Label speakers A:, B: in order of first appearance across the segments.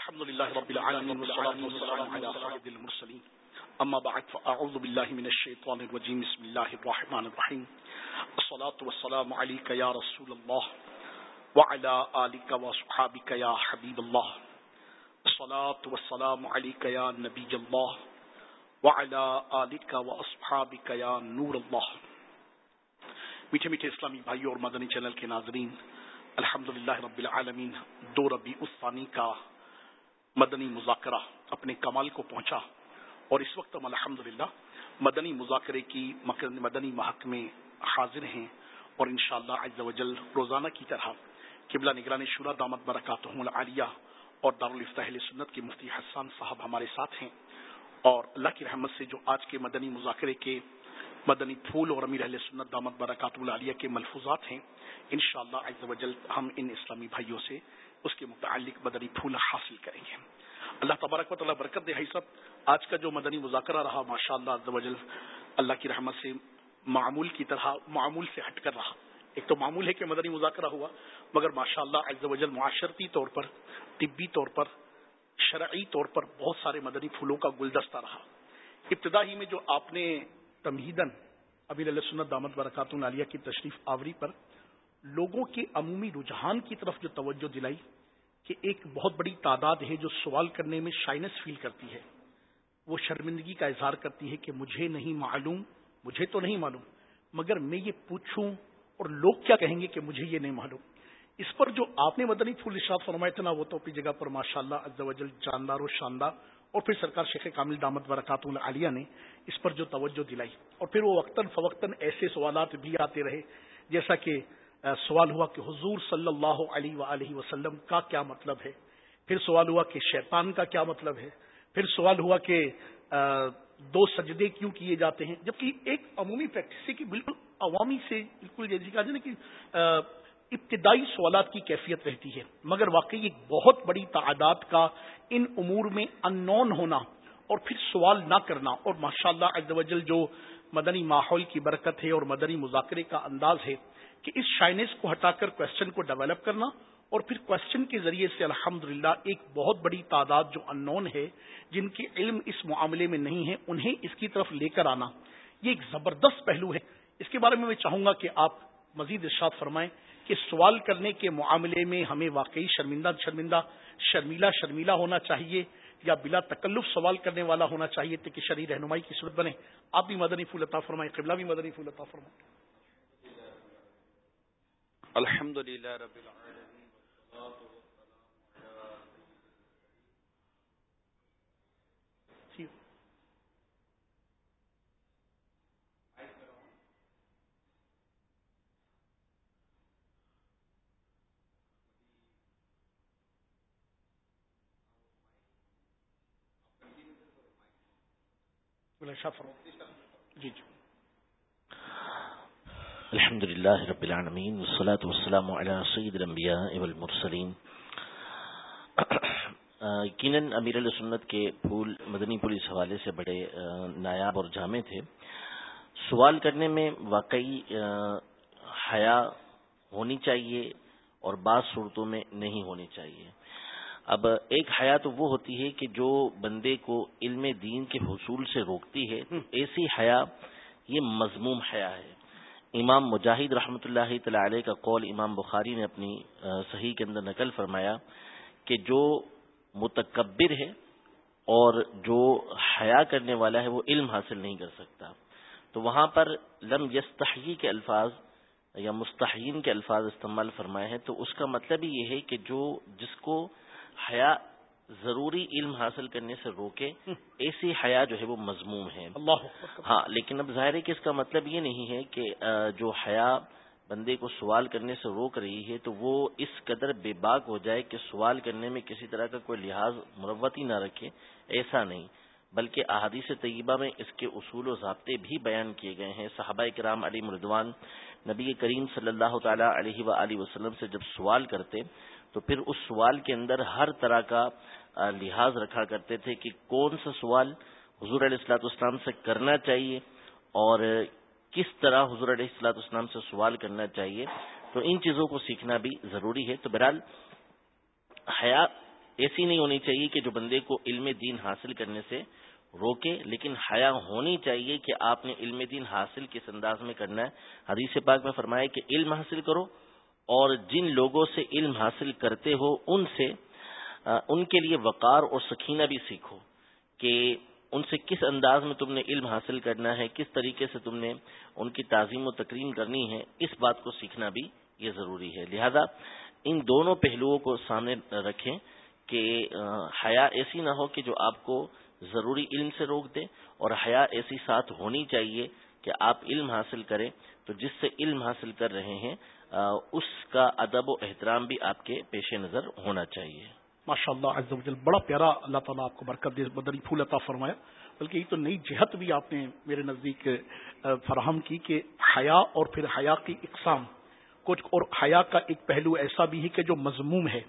A: الحمد لله رب العالمين والصلاة والسلام على خالد المرسلين. أما بعد، فأعوذ بالله من الشيطان الرجيم. بسم الله الرحمن الرحيم. الصلاة والسلام عليك يا رسول الله وعلى آلك وصحابك يا حبيب الله. الصلاة والسلام عليك يا نبي الله وعلى آلك وأصحابك يا نور الله. میٹھے میٹھے اسلامی بھائیوں اور مدنی چینل کے ناظرین، الحمدللہ رب العالمین، دو ربی الثانی کا مدنی مذاکرہ اپنے کمال کو پہنچا اور اس وقت ہم الحمد مدنی مذاکرے کی مدنی محکمے حاضر ہیں اور انشاءاللہ شاء اللہ روزانہ کی طرح قبلہ نگران شورا دامت برکات العالیہ اور دارالفتحل سنت کے مفتی حسان صاحب ہمارے ساتھ ہیں اور اللہ کی رحمت سے جو آج کے مدنی مذاکرے کے مدنی پھول اور امیر اہل سنت دامت برکات العالیہ کے ملفوظات ہیں۔ انشاءاللہ شاء اللہ ہم ان اسلامی بھائیوں سے اس کے متعلق مدنی پھول حاصل کریں گے۔ اللہ تبارک و تعالیٰ برکت دے صاحب، آج کا جو مدنی مذاکرہ رہا ماشاء اللہ اللہ کی رحمت سے معمول کی طرح، معمول سے ہٹ کر رہا۔ ایک تو معمول ہے کہ مدنی مذاکرہ ہوا، مگر ماشاء اللہ معاشرتی طور پر، طبی طور پر، شرعی طور پر بہت سارے مدنی پھولوں کا گلدستہ رہا۔ ابتدا ہی میں جو آپ نے تمہیدن ابیر علیہ سنت دامت برکات العالیہ کی تشریف آوری پر لوگوں کے عمومی رجحان کی طرف جو توجہ دلائی کہ ایک بہت بڑی تعداد ہے جو سوال کرنے میں شائنس فیل کرتی ہے۔ وہ شرمندگی کا اظہار کرتی ہے کہ مجھے نہیں معلوم، مجھے تو نہیں معلوم، مگر میں یہ پوچھوں اور لوگ کیا کہیں گے کہ مجھے یہ نہیں معلوم۔ اس پر جو آپ نے مدنی پھول ارشاد فرمائے تھے نا، وہ تو اپنی جگہ پر ماشاء اللہ جاندار و شاندار اور پھر سرکار شیخ کامل دامت برکات العالیہ نے اس پر جو توجہ دلائی اور پھر وہ وقتاً فوقتاً ایسے سوالات بھی آتے رہے جیسا کہ سوال ہوا کہ حضور صلی اللہ علیہ وآلہ وسلم کا کیا مطلب ہے؟ پھر سوال ہوا کہ شیطان کا کیا مطلب ہے؟ پھر سوال ہوا کہ دو سجدے کیوں کیے جاتے ہیں؟ جبکہ ایک عمومی پریکٹس ہے کہ بالکل عوامی سے، بالکل جیسے کہا جائے نا کہ ابتدائی سوالات کی کیفیت رہتی ہے، مگر واقعی ایک بہت بڑی تعداد کا ان امور میں ان نون ہونا اور پھر سوال نہ کرنا اور ماشاء اللہ جو مدنی ماحول کی برکت ہے اور مدنی مذاکرے کا انداز ہے کہ اس شائنس کو ہٹا کر کوشچن کو ڈیولپ کرنا اور پھر کوشچن کے ذریعے سے الحمد ایک بہت بڑی تعداد جو ان نون ہے، جن کے علم اس معاملے میں نہیں ہے، انہیں اس کی طرف لے کر آنا۔ یہ ایک زبردست پہلو ہے۔ اس کے بارے میں میں چاہوں گا کہ آپ مزید ارشاد فرمائیں۔ کہ سوال کرنے کے معاملے میں ہمیں واقعی شرمندہ شرمندہ، شرمیلا شرمیلا ہونا چاہیے یا بلا تکلف سوال کرنے والا ہونا چاہیے تاکہ شرعی رہنمائی کی صورت بنے۔ آپ بھی مدنی پھول عطا فرمائیں، قبلہ بھی مدنی پھول عطا فرمائیں۔
B: الحمد للہ رب
A: جی جی۔
C: الحمد للہ رب العالمین، والصلاة والسلام علی سید الانبیاء والمرسلین۔ یقیناً امیر علیہ سنت کے پھول، مدنی پھول اس حوالے سے بڑے نایاب اور جامع تھے۔ سوال کرنے میں واقعی حیا ہونی چاہیے اور بعض صورتوں میں نہیں ہونی چاہیے۔ اب ایک حیا تو وہ ہوتی ہے کہ جو بندے کو علم دین کے حصول سے روکتی ہے ایسی حیا یہ مضموم حیا ہے۔ امام مجاہد رحمۃ اللہ تعالی کا قول امام بخاری نے اپنی صحیح کے اندر نقل فرمایا کہ جو متکبر ہے اور جو حیا کرنے والا ہے وہ علم حاصل نہیں کر سکتا۔ تو وہاں پر لم یستحیی کے الفاظ یا مستحین کے الفاظ استعمال فرمائے ہیں تو اس کا مطلب یہ ہے کہ جو جس کو حیا ضروری علم حاصل کرنے سے روکے ایسی حیا جو ہے وہ مضموم ہے۔ ہاں لیکن اب ظاہر ہے کہ اس کا مطلب یہ نہیں ہے کہ جو حیا بندے کو سوال کرنے سے روک رہی ہے تو وہ اس قدر بے باک ہو جائے کہ سوال کرنے میں کسی طرح کا کوئی لحاظ مروتی نہ رکھے ایسا نہیں۔ بلکہ احادیث طیبہ میں اس کے اصول و ضابطے بھی بیان کیے گئے ہیں۔ صحابہ کرام علی مردوان نبی کریم صلی اللہ تعالی علیہ و وسلم سے جب سوال کرتے تو پھر اس سوال کے اندر ہر طرح کا لحاظ رکھا کرتے تھے کہ کون سا سوال حضور علیہ السلاط اسلام سے کرنا چاہیے اور کس طرح حضور علیہ السلاط اسلام سے سوال کرنا چاہیے۔ تو ان چیزوں کو سیکھنا بھی ضروری ہے۔ تو بہرحال حیا ایسی نہیں ہونی چاہیے کہ جو بندے کو علم دین حاصل کرنے سے روکے، لیکن حیا ہونی چاہیے کہ آپ نے علم دین حاصل کس انداز میں کرنا ہے۔ حدیث پاک میں فرمایا کہ علم حاصل کرو اور جن لوگوں سے علم حاصل کرتے ہو، ان سے ان کے لیے وقار اور سکینہ بھی سیکھو کہ ان سے کس انداز میں تم نے علم حاصل کرنا ہے، کس طریقے سے تم نے ان کی تعظیم و تکریم کرنی ہے، اس بات کو سیکھنا بھی یہ ضروری ہے۔ لہذا ان دونوں پہلوؤں کو سامنے رکھیں کہ حیا ایسی نہ ہو کہ جو آپ کو ضروری علم سے روک دے اور حیا ایسی ساتھ ہونی چاہیے کہ آپ علم حاصل کریں۔ تو جس سے علم حاصل کر رہے ہیں اس کا ادب و احترام بھی آپ کے پیش نظر ہونا چاہیے۔
A: ماشاء اللہ بڑا پیارا اللہ تعالیٰ آپ کو برکت دے بدری پھول عطا فرمایا بلکہ یہ تو نئی جہت بھی آپ نے میرے نزدیک فراہم کی کہ حیا اور پھر حیا کی اقسام، کچھ اور حیا کا ایک پہلو ایسا بھی ہے کہ جو مضموم ہے،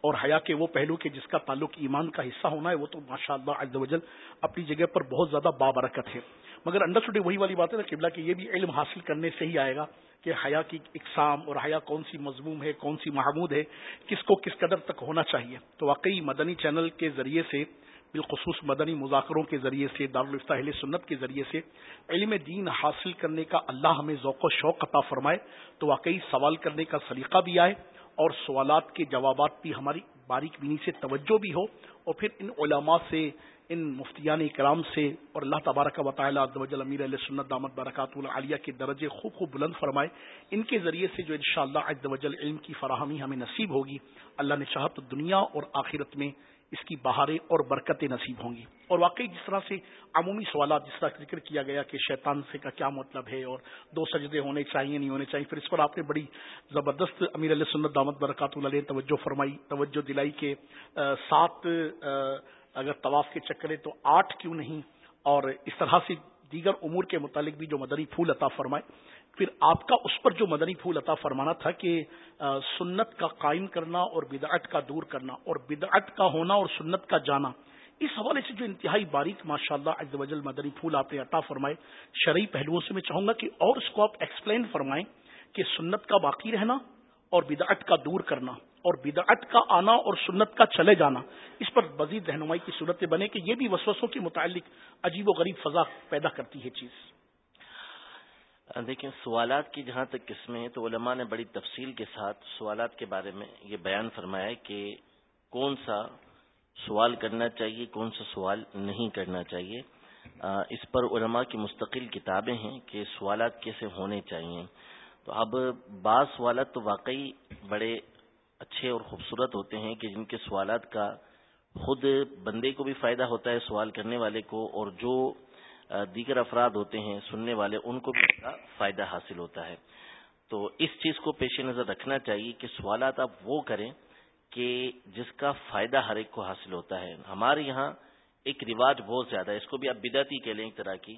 A: اور حیا کے وہ پہلو کے جس کا تعلق ایمان کا حصہ ہونا ہے، وہ تو ماشاء اللہ وجل اپنی جگہ پر بہت زیادہ بابرکت ہے۔ مگر انڈر وہی والی بات ہے نا، قبلہ کہ یہ بھی علم حاصل کرنے سے ہی آئے گا۔ کہ حیا کی اقسام اور حیا کون سی مضموم ہے، کون سی محمود ہے، کس کو کس قدر تک ہونا چاہیے؟ تو واقعی مدنی چینل کے ذریعے سے، بالخصوص مدنی مذاکروں کے ذریعے سے دارالفتاہل سنت کے ذریعے سے علم دین حاصل کرنے کا اللہ ہمیں ذوق و شوق عطا فرمائے، تو واقعی سوال کرنے کا سلیقہ بھی آئے اور سوالات کے جوابات بھی ہماری باریک بینی سے توجہ بھی ہو اور پھر ان علماء سے، ان مفتیان کرام سے اور اللہ تبارک و تعالیٰ امیر علیہ سنت دامت برکات العالیہ کے درجے خوب خوب بلند فرمائے، ان کے ذریعے سے جو انشاءاللہ شاء اللہ علم کی فراہمی ہمیں نصیب ہوگی، اللہ نے چاہت دنیا اور آخرت میں اس کی بہاریں اور برکتیں نصیب ہوں گی۔ اور واقعی جس طرح سے عمومی سوالات جس طرح ذکر کیا گیا کہ شیطان سے کا کیا مطلب ہے اور دو سجدے ہونے چاہیے، نہیں ہونے چاہیے، پھر اس پر آپ نے بڑی زبردست امیر علیہ سنت دامت برکات اللہ توجہ فرمائی، توجہ دلائی کہ سات اگر طواف کے چکرے تو آٹھ کیوں نہیں؟ اور اس طرح سے دیگر امور کے متعلق بھی جو مدنی پھول عطا فرمائے۔ پھر آپ کا اس پر جو مدنی پھول عطا فرمانا تھا کہ سنت کا قائم کرنا اور بدعت کا دور کرنا اور بدعت کا ہونا اور سنت کا جانا، اس حوالے سے جو انتہائی باریک ماشاء اللہ وجل مدنی پھول آپ نے عطا فرمائے، شرعی پہلوؤں سے میں چاہوں گا کہ اور اس کو آپ ایکسپلین فرمائیں کہ سنت کا باقی رہنا اور بدعت کا دور کرنا اور بدعت کا آنا اور سنت کا چلے جانا، اس پر مزید رہنمائی کی صورت بنے کہ یہ بھی وسوسوں کے متعلق عجیب و غریب فضا پیدا کرتی ہے چیز۔
C: دیکھیں، سوالات کی جہاں تک قسمیں تو علماء نے بڑی تفصیل کے ساتھ سوالات کے بارے میں یہ بیان فرمایا کہ کون سا سوال کرنا چاہیے، کون سا سوال نہیں کرنا چاہیے۔ اس پر علماء کی مستقل کتابیں ہیں کہ سوالات کیسے ہونے چاہیے۔ تو اب بعض سوالات تو واقعی بڑے اچھے اور خوبصورت ہوتے ہیں کہ جن کے سوالات کا خود بندے کو بھی فائدہ ہوتا ہے سوال کرنے والے کو، اور جو دیگر افراد ہوتے ہیں، سننے والے، ان کو بھی فائدہ حاصل ہوتا ہے۔ تو اس چیز کو پیش نظر رکھنا چاہیے کہ سوالات آپ وہ کریں کہ جس کا فائدہ ہر ایک کو حاصل ہوتا ہے۔ ہمارے یہاں ایک رواج بہت زیادہ ہے، اس کو بھی آپ بدعتی کہہ لیں ایک طرح کی،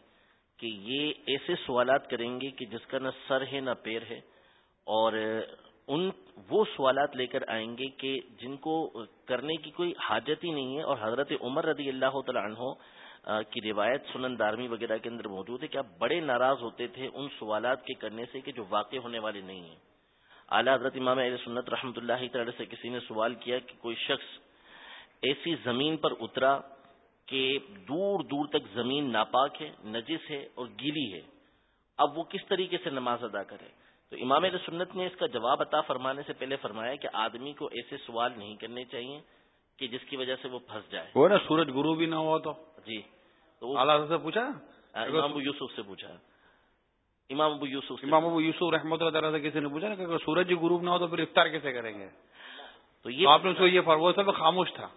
C: کہ یہ ایسے سوالات کریں گے کہ جس کا نہ سر ہے نہ پیر ہے، اور ان وہ سوالات لے کر آئیں گے کہ جن کو کرنے کی کوئی حاجت ہی نہیں ہے۔ اور حضرت عمر رضی اللہ تعالیٰ عنہ کی روایت سنن دارمی وغیرہ کے اندر موجود ہے کہ آپ بڑے ناراض ہوتے تھے ان سوالات کے کرنے سے کہ جو واقع ہونے والے نہیں ہیں۔ اعلیٰ حضرت امام علیہ سنت رحمۃ اللہ تعالی سے کسی نے سوال کیا کہ کوئی شخص ایسی زمین پر اترا کہ دور دور تک زمین ناپاک ہے، نجس ہے اور گیلی ہے، اب وہ کس طریقے سے نماز ادا کرے؟ تو امام علیہ سنت نے اس کا جواب عطا فرمانے سے پہلے فرمایا کہ آدمی کو ایسے سوال نہیں کرنے چاہیے۔ کہ جس کی وجہ سے وہ پھنس جائے۔
B: وہ نا سورج گرو بھی نہ ہوا تو۔
C: جی
B: تو اعلیٰ سے پوچھا؟
C: امام ابو یوسف سے پوچھا۔ امام ابو یوسف
B: امام ابو یوسف رحمۃ اللہ تعالیٰ سے کسی نے پوچھا نا کہ سورج غروب نہ ہو تو پھر افطار کیسے کریں گے؟ تو یہ آپ نے یہ فرو سب خاموش تھا۔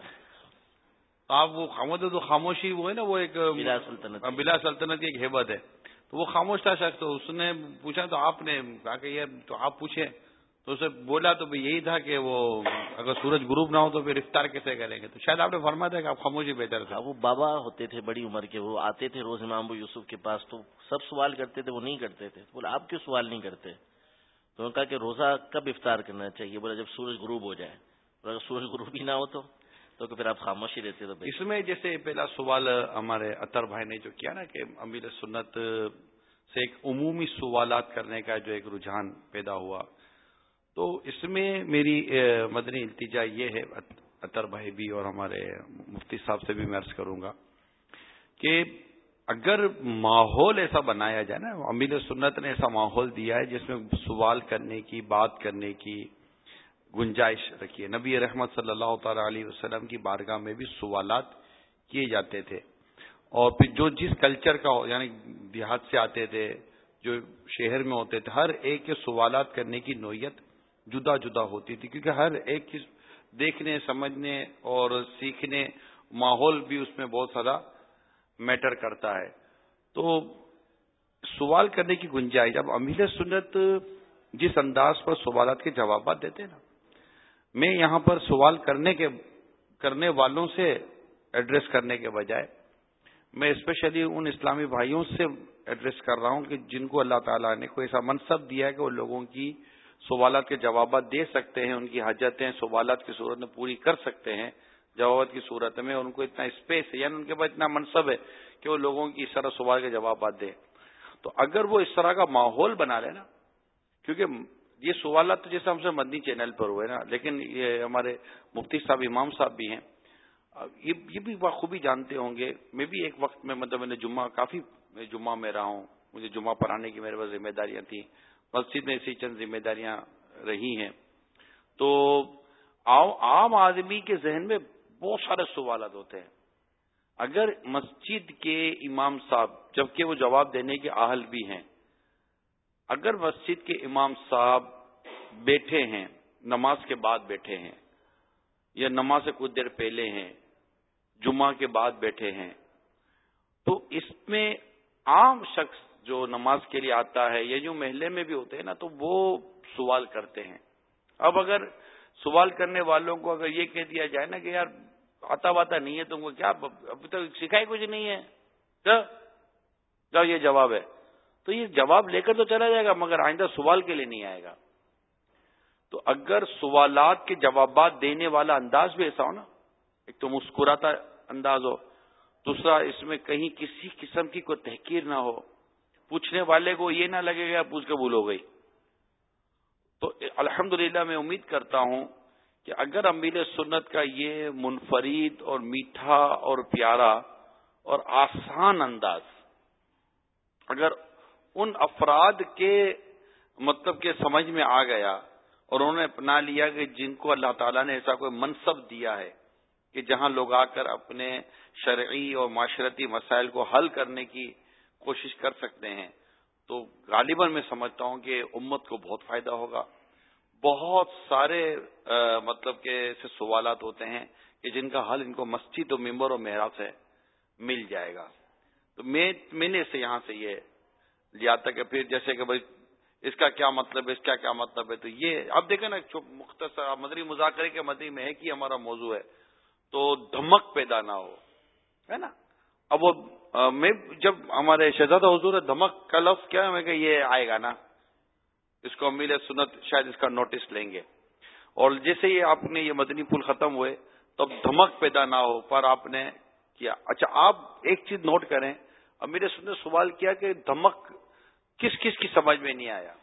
B: آپ وہ خاموش تو خاموشی وہ ہے نا وہ ایک
C: بلا سلطنت۔
B: بلا سلطنت کی ایک حبت ہے۔ تو وہ خاموش تھا شخص تو اس نے پوچھا تو آپ نے کہا کہ یہ تو آپ پوچھیں۔ تو اسے بولا تو یہی تھا کہ وہ اگر سورج غروب نہ ہو تو پھر افطار کیسے کریں گے؟ تو شاید آپ نے فرمایا تھا کہ آپ خاموشی بہتر تھا
C: وہ بابا ہوتے تھے بڑی عمر کے وہ آتے تھے روز امام یوسف کے پاس تو سب سوال کرتے تھے وہ نہیں کرتے تھے۔ بولا آپ کیوں سوال نہیں کرتے؟ تو انہوں نے کہا کہ روزہ کب افطار کرنا چاہیے؟ بولا جب سورج غروب ہو جائے۔ اگر سورج غروب ہی نہ ہو تو تو پھر آپ خاموشی رہتے تو
B: اس میں جیسے پہلا سوال ہمارے اطر بھائی نے جو کیا نا کہ امیر سنت سے ایک عمومی سوالات کرنے کا جو ایک رجحان پیدا ہوا۔ تو اس میں میری مدنی التجا یہ ہے اطر بھائی بھی اور ہمارے مفتی صاحب سے بھی میں عرض کروں گا کہ اگر ماحول ایسا بنایا جائے نا، امیر سنت نے ایسا ماحول دیا ہے جس میں سوال کرنے کی، بات کرنے کی گنجائش رکھی ہے۔ نبی رحمت صلی اللہ تعالی علیہ وسلم کی بارگاہ میں بھی سوالات کیے جاتے تھے۔ اور پھر جو جس کلچر کا یعنی دیہات سے آتے تھے، جو شہر میں ہوتے تھے، ہر ایک کے سوالات کرنے کی نوعیت جدا جدا ہوتی تھی، کیونکہ ہر ایک کی دیکھنے، سمجھنے اور سیکھنے ماحول بھی اس میں بہت زیادہ میٹر کرتا ہے۔ تو سوال کرنے کی گنجائش جب امیر سنت جس انداز پر سوالات کے جوابات دیتے نا، میں یہاں پر سوال کرنے کے، کرنے والوں سے ایڈریس کرنے کے بجائے، میں اسپیشلی ان اسلامی بھائیوں سے ایڈریس کر رہا ہوں کہ جن کو اللہ تعالیٰ نے کوئی ایسا منصب دیا ہے کہ وہ لوگوں کی سوالات کے جوابات دے سکتے ہیں، ان کی حاجتیں سوالات کی صورت میں پوری کر سکتے ہیں، جوابات کی صورت میں ان کو اتنا اسپیس ہے یعنی ان کے پاس اتنا منصب ہے کہ وہ لوگوں کی اس طرح سوال کے جوابات دیں تو اگر وہ اس طرح کا ماحول بنا لے نا، کیونکہ یہ سوالات تو جیسے ہم سے مدنی چینل پر ہوئے نا، لیکن یہ ہمارے مفتی صاحب، امام صاحب بھی ہیں۔ یہ بھی بخوبی جانتے ہوں گے۔ میں بھی ایک وقت میں مطلب میں نے جمعہ، کافی جمعہ میں رہا ہوں۔ مجھے جمعہ پڑھانے کی میرے پاس ذمہ داریاں تھیں۔ مسجد میں ایسی چند ذمہ داریاں رہی ہیں۔ تو عام آدمی کے ذہن میں بہت سارے سوالات ہوتے ہیں۔ اگر مسجد کے امام صاحب، جبکہ وہ جواب دینے کے اہل بھی ہیں، اگر مسجد کے امام صاحب بیٹھے ہیں، نماز کے بعد بیٹھے ہیں، یا نماز سے کچھ دیر پہلے ہیں، جمعہ کے بعد بیٹھے ہیں، تو اس میں عام شخص جو نماز کے لیے آتا ہے یا جو محلے میں بھی ہوتے ہیں نا، تو وہ سوال کرتے ہیں۔ اب اگر سوال کرنے والوں کو اگر یہ کہہ دیا جائے نا کہ یار آتا واتا نہیں ہے تم کو، کیا ابھی تک سکھائی کچھ نہیں ہے؟ جاؤ، یہ جواب ہے۔ تو یہ جواب لے کر تو چلا جائے گا، مگر آئندہ سوال کے لیے نہیں آئے گا۔ تو اگر سوالات کے جوابات دینے والا انداز بھی ایسا ہو نا، ایک تو مسکراتا انداز ہو، دوسرا اس میں کہیں کسی قسم کی کوئی تحقیر نہ ہو۔ پوچھنے والے کو یہ نہ لگے گا پوچھ کے بھول ہو گئی۔ تو الحمد میں امید کرتا ہوں کہ اگر امیر سنت کا یہ منفرد اور میٹھا اور پیارا اور آسان انداز، اگر ان افراد کے مطلب کے سمجھ میں آ گیا اور انہوں نے اپنا لیا کہ جن کو اللہ تعالیٰ نے ایسا کوئی منصب دیا ہے کہ جہاں لوگ آ کر اپنے شرعی اور معاشرتی مسائل کو حل کرنے کی کوشش کر سکتے ہیں، تو غالباً میں سمجھتا ہوں کہ امت کو بہت فائدہ ہوگا۔ بہت سارے مطلب کہ سوالات ہوتے ہیں کہ جن کا حل ان کو مسجد و ممبر و محراب سے مل جائے گا۔ تو میں نے سے یہاں سے یہ لیا تھا کہ پھر جیسے کہ بھائی، اس کا کیا مطلب ہے، اس کا کیا مطلب ہے؟ تو یہ اب دیکھیں نا مختصر مدری مذاکرے کے مدری میں ہے کہ ہمارا موضوع ہے۔ تو دھمک پیدا نہ ہو، ہے نا؟ اب وہ میں جب ہمارے شہزادہ حضور دھمک کا لفظ کیا ہے کہ یہ آئے گا نا۔ اس کو امیل سنت شاید اس کا نوٹس لیں گے۔ اور جیسے ہی آپ نے یہ مدنی پھول ختم ہوئے تو اب دھمک پیدا نہ ہو، پر آپ نے کیا۔ اچھا آپ ایک چیز نوٹ کریں۔ امیر سنت نے سوال کیا کہ دھمک کس کس کی سمجھ میں نہیں آیا۔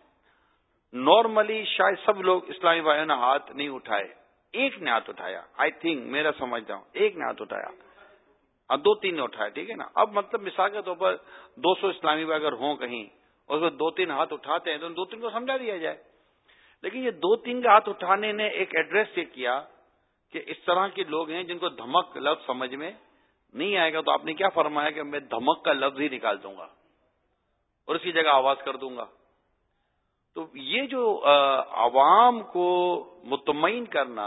B: نارملی شاید سب لوگ اسلامی بھائیوں نے ہاتھ نہیں اٹھائے۔ ایک نے ہاتھ اٹھایا۔ آئی تھنک میرا سمجھتا ہوں، ایک نے ہاتھ اٹھایا۔ دو تین نے اٹھایا، ٹھیک ہے نا؟ اب مطلب مثال کے طور پر دو سو اسلامی بھائی اگر ہوں کہیں، اور دو تین ہاتھ اٹھاتے ہیں تو دو تین کو سمجھا دیا جائے۔ لیکن یہ دو تین کے ہاتھ اٹھانے نے ایک ایڈریس یہ کیا کہ اس طرح کے لوگ ہیں جن کو دھمک لفظ سمجھ میں نہیں آئے گا، تو آپ نے کیا فرمایا کہ میں دھمک کا لفظ ہی نکال دوں گا اور اس کی جگہ آواز کر دوں گا۔ تو یہ جو عوام کو مطمئن کرنا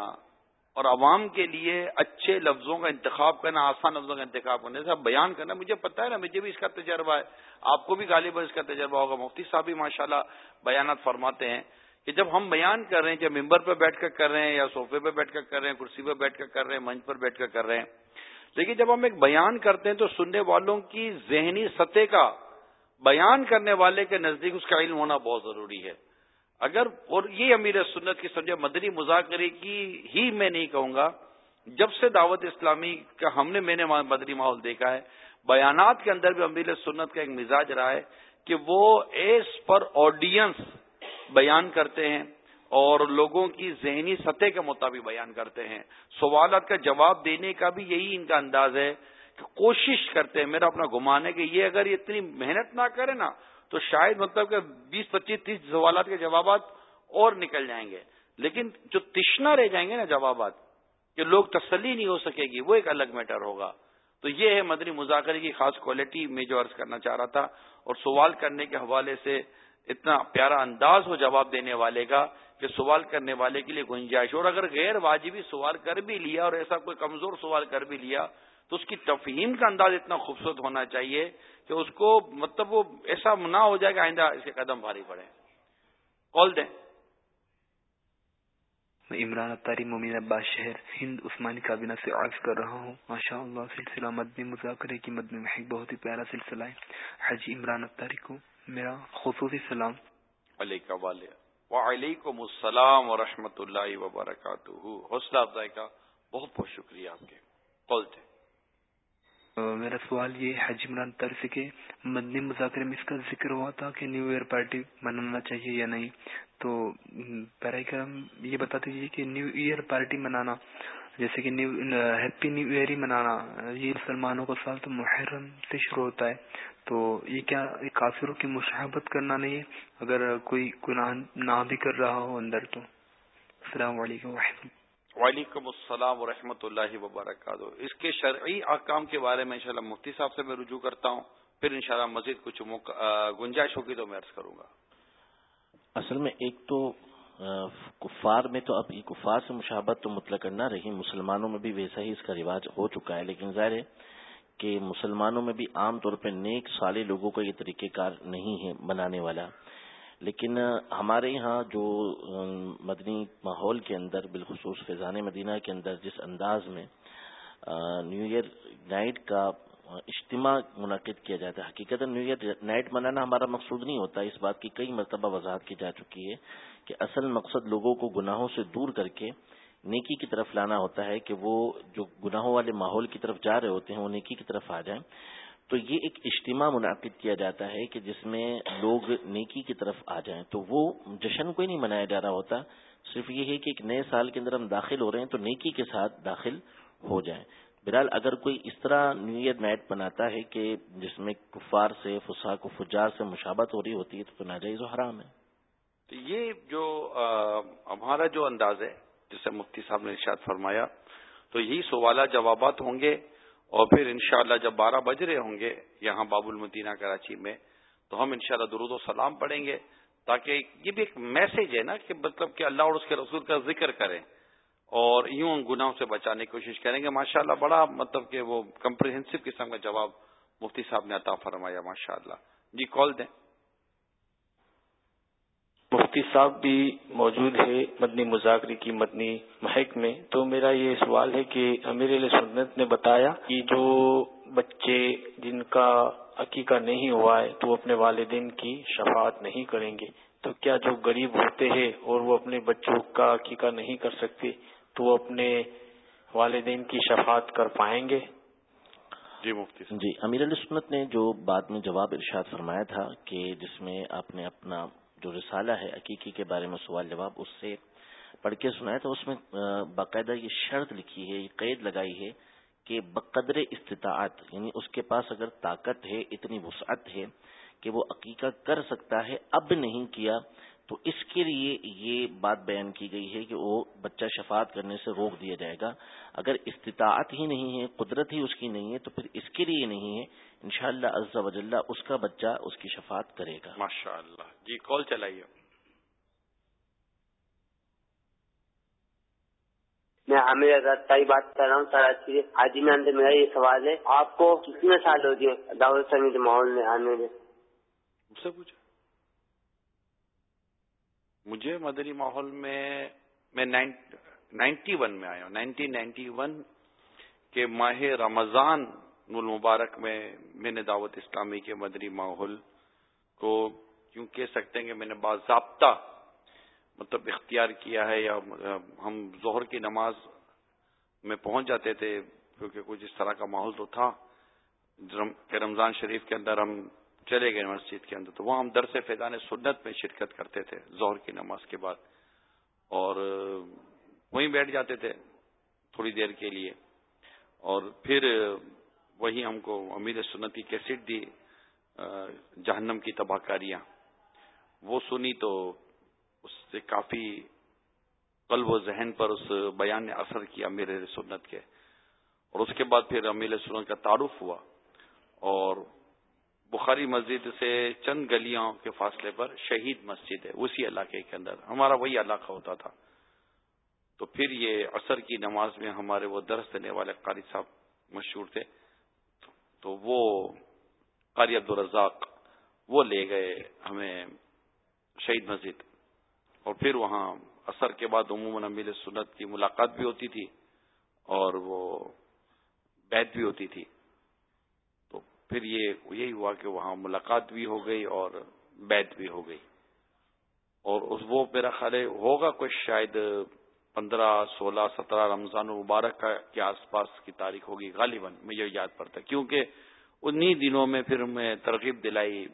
B: اور عوام کے لیے اچھے لفظوں کا انتخاب کرنا، آسان لفظوں کا انتخاب کرنا جیسا بیان کرنا، مجھے پتا ہے نا، مجھے بھی اس کا تجربہ ہے۔ آپ کو بھی غالب اس کا تجربہ ہوگا۔ مفتی صاحب بھی ماشاء بیانات فرماتے ہیں کہ جب ہم بیان کر رہے ہیں، چاہے ممبر پہ بیٹھ کر کر رہے ہیں یا صوفے پہ بیٹھ کر کر رہے ہیں، کرسی پہ بیٹھ کر کر رہے ہیں، منچ پر بیٹھ کر کر رہے ہیں، لیکن جب ہم ایک بیان کرتے ہیں تو سننے والوں کی ذہنی سطح کا بیان کرنے والے کے نزدیک اس کا علم ہونا بہت ضروری ہے۔ اگر اور یہ امیر سنت کی سمجھے مدنی مذاکرے کی ہی میں نہیں کہوں گا، جب سے دعوت اسلامی کا ہم نے میں نے مدنی ماحول دیکھا ہے، بیانات کے اندر بھی امیر سنت کا ایک مزاج رہا ہے کہ وہ ایس پر آڈینس بیان کرتے ہیں اور لوگوں کی ذہنی سطح کے مطابق بیان کرتے ہیں۔ سوالات کا جواب دینے کا بھی یہی ان کا انداز ہے کہ کوشش کرتے ہیں، میرا اپنا گمان ہے کہ یہ اگر اتنی محنت نہ کرے نا تو شاید مطلب کہ بیس، پچیس، تیس سوالات کے جوابات اور نکل جائیں گے۔ لیکن جو تشنا رہ جائیں گے نا جوابات، کہ لوگ تسلی نہیں ہو سکے گی، وہ ایک الگ میٹر ہوگا۔ تو یہ ہے مدنی مذاکرے کی خاص کوالٹی میں جو عرض کرنا چاہ رہا تھا، اور سوال کرنے کے حوالے سے اتنا پیارا انداز ہو جواب دینے والے کا کہ سوال کرنے والے کے لیے گنجائش۔ اور اگر غیر واجبی سوال کر بھی لیا اور ایسا کوئی کمزور سوال کر بھی لیا تو اس کی تفہیم کا انداز اتنا خوبصورت ہونا چاہیے کہ اس کو مطلب وہ ایسا نہ ہو جائے کہ آئندہ اس کے قدم بھاری پڑے۔ کال دیں۔
D: میں عمران اتاری ممین عباس شہر ہند عثمانی کابینہ سے عرض کر رہا ہوں۔ ماشاء اللہ سلسلہ مدنی مذاکرے کی مدنی محک بہت ہی پیارا سلسلہ ہے۔ حجی عمران اتاری کو میرا خصوصی سلام۔
B: علیکم وعلیکم السلام ورحمۃ اللہ وبرکاتہ۔ حوصلہ افزائی کا بہت بہت شکریہ آپ کے۔ کال
D: میرا سوال یہ حج عمران طرز کے مدنی مذاکرے میں اس کا ذکر ہوا تھا کہ نیو ایئر پارٹی منانا چاہیے یا نہیں؟ تو پیرا کرم یہ بتا دیجیے کہ نیو ایئر پارٹی منانا، جیسے کہ نیو ہیپی نیو ایئر ہی منانا، یہ مسلمانوں کا سال تو محرم سے شروع ہوتا ہے۔ تو یہ کیا کافروں کی مشاہبت کرنا نہیں ہے؟ اگر کوئی گناہ نہ بھی کر رہا ہو اندر تو۔ السلام علیکم و
B: وعلیکم السلام ورحمۃ اللہ وبرکاتہ۔ اس کے شرعی احکام کے بارے میں انشاءاللہ مفتی صاحب سے میں رجوع کرتا ہوں۔ پھر انشاءاللہ مزید کچھ گنجائش ہوگی تو میں عرض کروں گا۔
C: اصل میں ایک تو کفار میں تو اب یہ کفار سے مشابت تو مطلق نہ رہی۔ مسلمانوں میں بھی ویسا ہی اس کا رواج ہو چکا ہے۔ لیکن ظاہر ہے کہ مسلمانوں میں بھی عام طور پہ نیک سالے لوگوں کا یہ طریقہ کار نہیں ہے بنانے والا۔ لیکن ہمارے یہاں جو مدنی ماحول کے اندر، بالخصوص فیضان مدینہ کے اندر، جس انداز میں نیو ایئر نائٹ کا اجتماع منعقد کیا جاتا ہے حقیقت نیو ایئر نائٹ منانا ہمارا مقصود نہیں ہوتا، اس بات کی کئی مرتبہ وضاحت کی جا چکی ہے کہ اصل مقصد لوگوں کو گناہوں سے دور کر کے نیکی کی طرف لانا ہوتا ہے کہ وہ جو گناہوں والے ماحول کی طرف جا رہے ہوتے ہیں، وہ نیکی کی طرف آ جائیں۔ تو یہ ایک اجتماع منعقد کیا جاتا ہے کہ جس میں لوگ نیکی کی طرف آ جائیں۔ تو وہ جشن کوئی نہیں منایا جا رہا ہوتا، صرف یہ ہے کہ ایک نئے سال کے اندر ہم داخل ہو رہے ہیں تو نیکی کے ساتھ داخل ہو جائیں۔ بہرحال اگر کوئی اس طرح نیو ایئر نائٹ بناتا ہے کہ جس میں کفار سے، فساق و فجار سے مشابت ہو رہی ہوتی ہے تو ناجائز و حرام ہے۔
B: تو یہ جو ہمارا جو انداز ہے، جسے مفتی صاحب نے ارشاد فرمایا، تو یہی سوالات جوابات ہوں گے اور پھر انشاءاللہ جب بارہ بج رہے ہوں گے یہاں باب المدینہ کراچی میں، تو ہم انشاءاللہ درود و سلام پڑھیں گے تاکہ یہ بھی ایک میسج ہے نا کہ مطلب کہ اللہ اور اس کے رسول کا ذکر کریں اور یوں گناہوں سے بچانے کی کوشش کریں گے۔ ماشاءاللہ بڑا مطلب کہ وہ کمپریہنسو قسم کا جواب مفتی صاحب نے عطا فرمایا ماشاءاللہ۔ جی کال دیں۔
E: مفتی صاحب بھی موجود ہے مدنی مذاکرے کی مدنی محک میں۔ تو میرا یہ سوال ہے کہ امیر علیہ سنت نے بتایا کہ جو بچے جن کا عقیقہ نہیں ہوا ہے تو وہ اپنے والدین کی شفاعت نہیں کریں گے۔ تو کیا جو غریب ہوتے ہیں اور وہ اپنے بچوں کا عقیقہ نہیں کر سکتے تو وہ اپنے والدین کی شفاعت کر پائیں گے؟
B: جی مفتی
C: جی امیر علیہ سنت نے جو بعد میں جواب ارشاد فرمایا تھا کہ جس میں آپ نے اپنا جو رسالہ ہے عقیقی کے بارے میں سوال جواب اس سے پڑھ کے سنایا تو اس میں باقاعدہ یہ شرط لکھی ہے، یہ قید لگائی ہے کہ بقدر استطاعت یعنی اس کے پاس اگر طاقت ہے، اتنی وسعت ہے کہ وہ عقیقہ کر سکتا ہے، اب نہیں کیا تو اس کے لیے یہ بات بیان کی گئی ہے کہ وہ بچہ شفاعت کرنے سے روک دیا جائے گا۔ اگر استطاعت ہی نہیں ہے قدرت ہی اس کی نہیں ہے تو پھر اس کے لیے نہیں ہے۔ انشاءاللہ شاء اللہ اس کا بچہ اس کی شفاعت کرے گا۔
B: ماشاء اللہ جی کال چلائیے۔
F: میں عامر آزاد کا ہی بات کر رہا ہوں سر حاجی میں اندر میرا یہ سوال ہے آپ کو کتنے سال ہو گئے دعوت سمیت ماحول میں آنے میں؟
B: مجھ سے پوچھا مجھے مدری ماحول میں میں نائنٹی ون میں آیا ہوں، نائنٹین نائنٹی ون کے ماہ رمضان المبارک میں میں نے دعوت اسلامی کے مدری ماحول کو کیوں کہہ سکتے ہیں کہ میں نے باضابطہ مطلب اختیار کیا ہے یا ہم ظہر کی نماز میں پہنچ جاتے تھے، کیونکہ کچھ اس طرح کا ماحول تو تھا۔ کہ رمضان شریف کے اندر ہم چلے گئے مسجد کے اندر، تو وہاں ہم درس فیضان سنت میں شرکت کرتے تھے، ظہر کی نماز کے بعد۔ اور وہیں بیٹھ جاتے تھے تھوڑی دیر کے لیے۔ اور پھر وہی ہم کو امیر سنت کی کیسٹ دی، جہنم کی تباہ کاریاں۔ وہ سنی تو اس سے کافی قلب و ذہن پر اس بیان نے اثر کیا امیر سنت کے۔ اور اس کے بعد پھر امیر سنت کا تعارف ہوا۔ اور بخاری مسجد سے چند گلیاں کے فاصلے پر شہید مسجد ہے، اسی علاقے کے اندر۔ ہمارا وہی علاقہ ہوتا تھا۔ تو پھر یہ عصر کی نماز میں ہمارے وہ درس دینے والے قاری صاحب مشہور تھے۔ تو وہ قاری عبدالرزاق، وہ لے گئے ہمیں شہید مسجد۔ اور پھر وہاں اثر کے بعد عموماً امیر سنت کی ملاقات بھی ہوتی تھی اور وہ بیت بھی ہوتی تھی۔ پھر یہ یہی ہوا کہ وہاں ملاقات بھی ہو گئی اور بیت بھی ہو گئی۔ اور اس وہ میرا خیال ہوگا کچھ شاید پندرہ، سولہ، سترہ رمضان مبارک کے آس پاس کی تاریخ ہوگی غالباً، مجھے یاد پڑتا کیونکہ انہی دنوں میں پھر میں ترغیب دلائی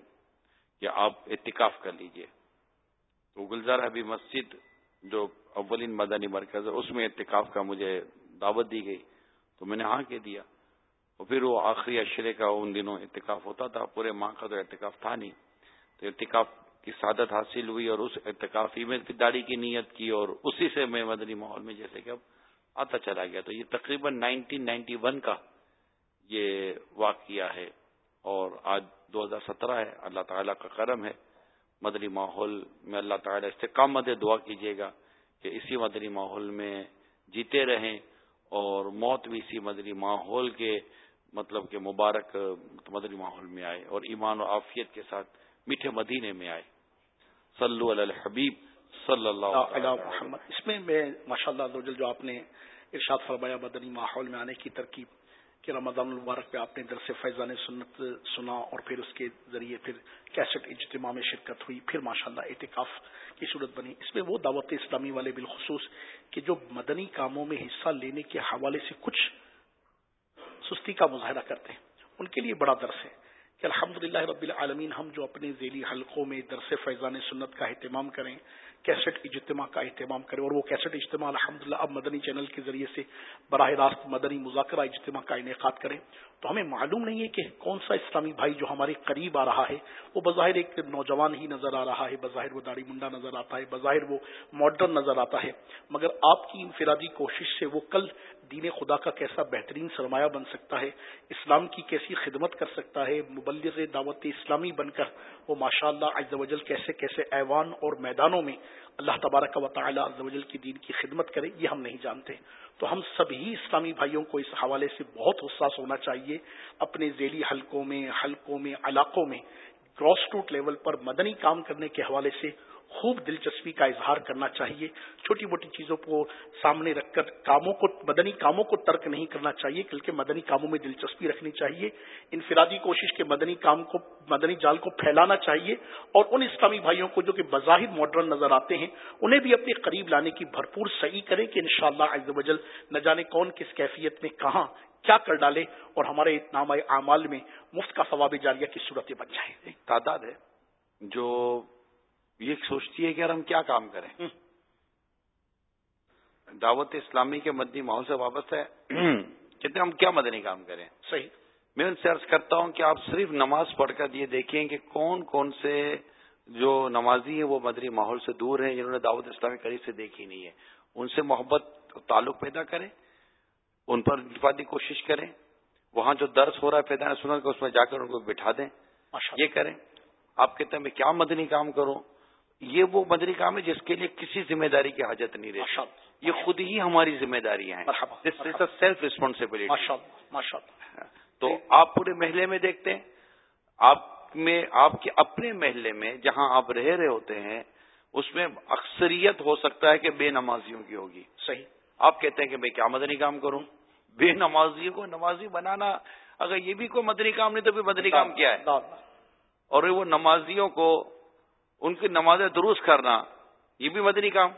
B: کہ آپ اتکاف کر لیجیے۔ تو گلزار ابھی مسجد جو اولین مدنی مرکز ہے، اس میں اتکاف کا مجھے دعوت دی گئی۔ تو میں نے ہاں کے دیا۔ اور پھر وہ آخری اشرے کا ان دنوں اتکاف ہوتا تھا، پورے ماہ کا تو اتکاف تھا نہیں۔ تو اتکاف کی سعادت حاصل ہوئی اور اس اتکافی میں داڑھی کی نیت کی اور اسی سے میں مدنی ماحول میں جیسے کہ اب آتا چلا گیا۔ تو یہ تقریباً نائنٹین نائنٹی ون کا یہ واقعہ ہے اور آج دو ہزار سترہ ہے۔ اللہ تعالیٰ کا کرم ہے۔ مدنی ماحول میں اللہ تعالیٰ استقامت دعا کیجیے گا کہ اسی مدنی ماحول میں جیتے رہیں اور موت بھی اسی مدنی ماحول کے مطلب کہ مبارک مدنی ماحول میں آئے اور ایمان و عافیت کے ساتھ میٹھے مدینے میں آئے۔ صلو علی الحبیب صلی اللہ علیہ
A: محمد۔ اس میں ماشاء اللہ جو آپ نے ارشاد فرمایا مدنی ماحول میں آنے کی ترکیب کہ رمضان المبارک پہ آپ نے درس فیضان سنت سنا اور پھر اس کے ذریعے پھر کیسٹ اجتماع میں شرکت ہوئی پھر ماشاءاللہ اعتکاف کی صورت بنی۔ اس میں وہ دعوت اسلامی والے بالخصوص کہ جو مدنی کاموں میں حصہ لینے کے حوالے سے کچھ سستی کا مظاہرہ کرتے ہیں۔ ان کے لیے بڑا درس ہے کہ الحمد رب العالمین ہم جو اپنے ذیلی حلقوں میں درس فیضان سنت کا اہتمام کریں، کیسٹ اجتماع کا اہتمام کریں، اور وہ کیسٹ اجتماع الحمد اب مدنی چینل کے ذریعے سے براہ راست مدنی مذاکرہ اجتماع کا انعقاد کریں۔ تو ہمیں معلوم نہیں ہے کہ کون سا اسلامی بھائی جو ہمارے قریب آ رہا ہے، وہ بظاہر ایک نوجوان ہی نظر آ رہا ہے، بظاہر وہ داڑھی منڈا نظر آتا ہے، بظاہر وہ ماڈرن نظر آتا ہے۔ مگر آپ کی انفرادی کوشش سے وہ کل دین خدا کا کیسا بہترین سرمایہ بن سکتا ہے، اسلام کی کیسی خدمت کر سکتا ہے، مبلغ دعوت اسلامی بن کر وہ ماشاء اللہ عز و جل کیسے کیسے ایوان اور میدانوں میں اللہ تبارک و تعالی عز و جل کی دین کی خدمت کرے، یہ ہم نہیں جانتے۔ تو ہم سبھی اسلامی بھائیوں کو اس حوالے سے بہت حساس ہونا چاہیے۔ اپنے ذیلی حلقوں میں حلقوں میں، علاقوں میں، گراس روٹ لیول پر مدنی کام کرنے کے حوالے سے خوب دلچسپی کا اظہار کرنا چاہیے۔ چھوٹی موٹی چیزوں کو سامنے رکھ کر کاموں کو، مدنی کاموں کو ترک نہیں کرنا چاہیے، بلکہ مدنی کاموں میں دلچسپی رکھنی چاہیے۔ انفرادی کوشش کے مدنی کام کو، مدنی جال کو پھیلانا چاہیے اور ان اسلامی بھائیوں کو جو کہ بظاہر ماڈرن نظر آتے ہیں، انہیں بھی اپنے قریب لانے کی بھرپور صحیح کریں کہ انشاءاللہ شاء اللہ نہ جانے کون کس کیفیت میں کہاں کیا کر ڈالے اور ہمارے نام اعمال میں مفت کا ثواب جاریہ کی صورتیں بن جائیں۔
B: تعداد ہے جو یہ سوچتی ہے کہ یار ہم کیا کام کریں؟ دعوت اسلامی کے مدنی ماحول سے وابستہ ہے۔ کہتے ہم کیا مدنی کام کریں؟
A: صحیح۔
B: میں ان سے عرض کرتا ہوں کہ آپ صرف نماز پڑھ کر یہ دیکھیں کہ کون کون سے جو نمازی ہیں وہ مدنی ماحول سے دور ہیں جنہوں نے دعوت اسلامی قریب سے دیکھی نہیں ہے۔ ان سے محبت تعلق پیدا کریں ان پر انفادی کوشش کریں۔ وہاں جو درس ہو رہا ہے پیدا سنر کے اس میں جا کر ان کو بٹھا دیں۔ یہ کریں۔ آپ کہتے ہیں میں کیا مدنی کام کروں؟ یہ وہ مدنی کام ہے جس کے لیے کسی ذمہ داری کی حاجت نہیں رہی یہ خود ہی ہماری ذمہ داریاں ہیں سیلف ریسپانسبلٹی تو آپ پورے محلے میں دیکھتے ہیں۔ آپ میں آپ کے اپنے محلے میں جہاں آپ رہ رہے ہوتے ہیں اس میں اکثریت ہو سکتا ہے کہ بے نمازیوں کی ہوگی۔
A: صحیح۔
B: آپ کہتے ہیں کہ میں کیا مدنی کام کروں؟ بے نمازیوں کو نمازی بنانا اگر یہ بھی کوئی مدنی کام نہیں تو بھی مدنی کام کیا ہے؟ اور وہ نمازیوں کو ان کی نمازیں درست کرنا یہ بھی مدنی کام۔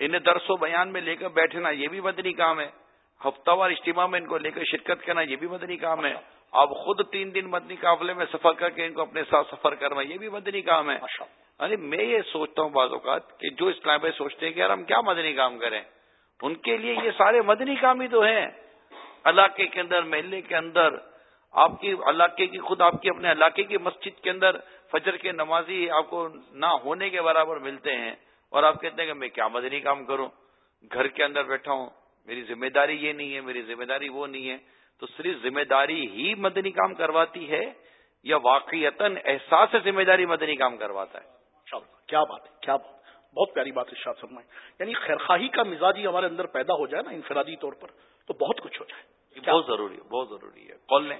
B: انہیں درس و بیان میں لے کر بیٹھنا یہ بھی مدنی کام ہے۔ ہفتہ وار اجتماع میں ان کو لے کر شرکت کرنا یہ بھی مدنی کام ہے۔ اب خود تین دن مدنی قافلے میں سفر کر کے ان کو اپنے ساتھ سفر کرنا یہ بھی مدنی کام ہے۔ یعنی میں یہ سوچتا ہوں بعض اوقات کہ جو اسلام بھائی سوچتے ہیں کہ یار ہم کیا مدنی کام کریں ان کے لیے یہ سارے مدنی کام ہی تو ہیں۔ علاقے کے اندر محلے کے اندر آپ کی علاقے کی خود آپ کی اپنے علاقے کی مسجد کے اندر فجر کے نمازی آپ کو نہ ہونے کے برابر ملتے ہیں اور آپ کہتے ہیں کہ میں کیا مدنی کام کروں گھر کے اندر بیٹھا ہوں میری ذمہ داری یہ نہیں ہے میری ذمہ داری وہ نہیں ہے۔ تو صرف ذمہ داری ہی مدنی کام کرواتی ہے یا واقعیت احساس ذمہ داری مدنی کام کرواتا ہے؟
A: کیا بات ہے کیا بات بہت پیاری بات ہے شاہ فرمائے یعنی خیرخواہی کا مزاج ہی ہمارے اندر پیدا ہو جائے نا انفرادی طور پر تو بہت کچھ ہو جائے۔
B: بہت ضروری ہے بہت ضروری ہے۔ کال لیں۔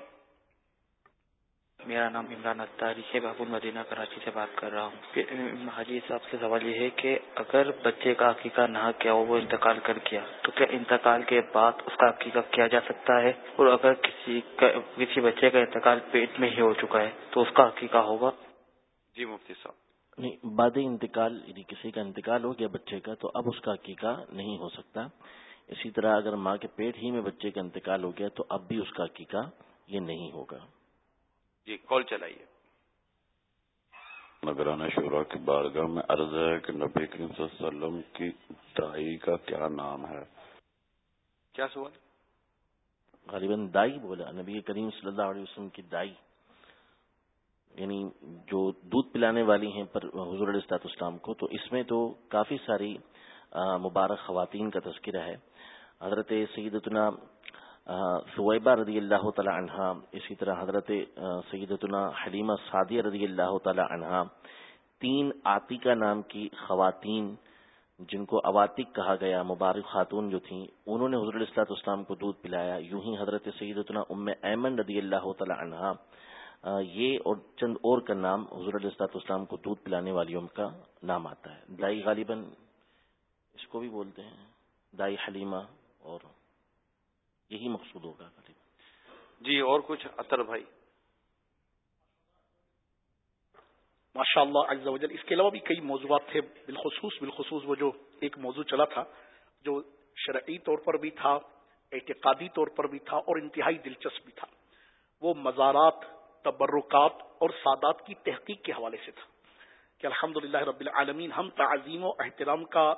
G: میرا نام عمران اتاری ہے باب المدینہ کراچی سے بات کر رہا ہوں۔ حاجی صاحب سے سوال یہ ہے کہ اگر بچے کا عقیقہ نہ کیا ہو وہ انتقال کر کیا تو کیا انتقال کے بعد اس کا عقیقہ کیا جا سکتا ہے؟ اور اگر کسی کسی بچے کا انتقال پیٹ میں ہی ہو چکا ہے تو اس کا عقیقہ ہوگا؟
B: جی مفتی صاحب۔
C: نہیں بعد انتقال یعنی کسی کا انتقال ہو گیا بچے کا تو اب اس کا عقیقہ نہیں ہو سکتا۔ اسی طرح اگر ماں کے پیٹ ہی میں بچے کا انتقال ہو گیا تو اب بھی اس کا عقیقہ یہ نہیں ہوگا۔
B: جی کال چلائیے۔
H: نگرانہ شورا کی بارگاہ میں عرض ہے کہ نبی کریم صلی اللہ علیہ وسلم کی دائی کا کیا نام ہے؟
B: کیا سوال؟
C: غالباً دائی بولا نبی کریم صلی اللہ علیہ وسلم کی دائی یعنی جو دودھ پلانے والی ہیں پر حضور علیہ اسلام کو تو اس میں تو کافی ساری مبارک خواتین کا تذکرہ ہے۔ حضرت سیدتنا صویبہ رضی اللہ تعالی عنہ اسی طرح حضرت سیدتنا حلیمہ سعدیہ رضی اللہ تعالی عنہ تین عاتقہ نام کی خواتین جن کو اواتق کہا گیا، مبارک خاتون جو تھیں، انہوں نے حضرت السلاط اسلام کو دودھ پلایا۔ یوں ہی حضرت سیدتنا ام ایمن رضی اللہ تعالی عنہ یہ اور چند اور کا نام حضرت السلاط اسلام کو دودھ پلانے والیوں کا نام آتا ہے۔ دائی غالباً اس کو بھی بولتے ہیں، دائی حلیمہ اور یہی مقصود ہوگا۔
B: جی اور کچھ اطر بھائی۔
A: ماشاء اللہ عز و جل اس کے علاوہ بھی کئی موضوعات تھے بالخصوص بالخصوص وہ جو ایک موضوع چلا تھا جو شرعی طور پر بھی تھا اعتقادی طور پر بھی تھا اور انتہائی دلچسپ بھی تھا۔ وہ مزارات تبرکات اور سادات کی تحقیق کے حوالے سے تھا کہ الحمد رب العالمین ہم تعظیم و احترام کا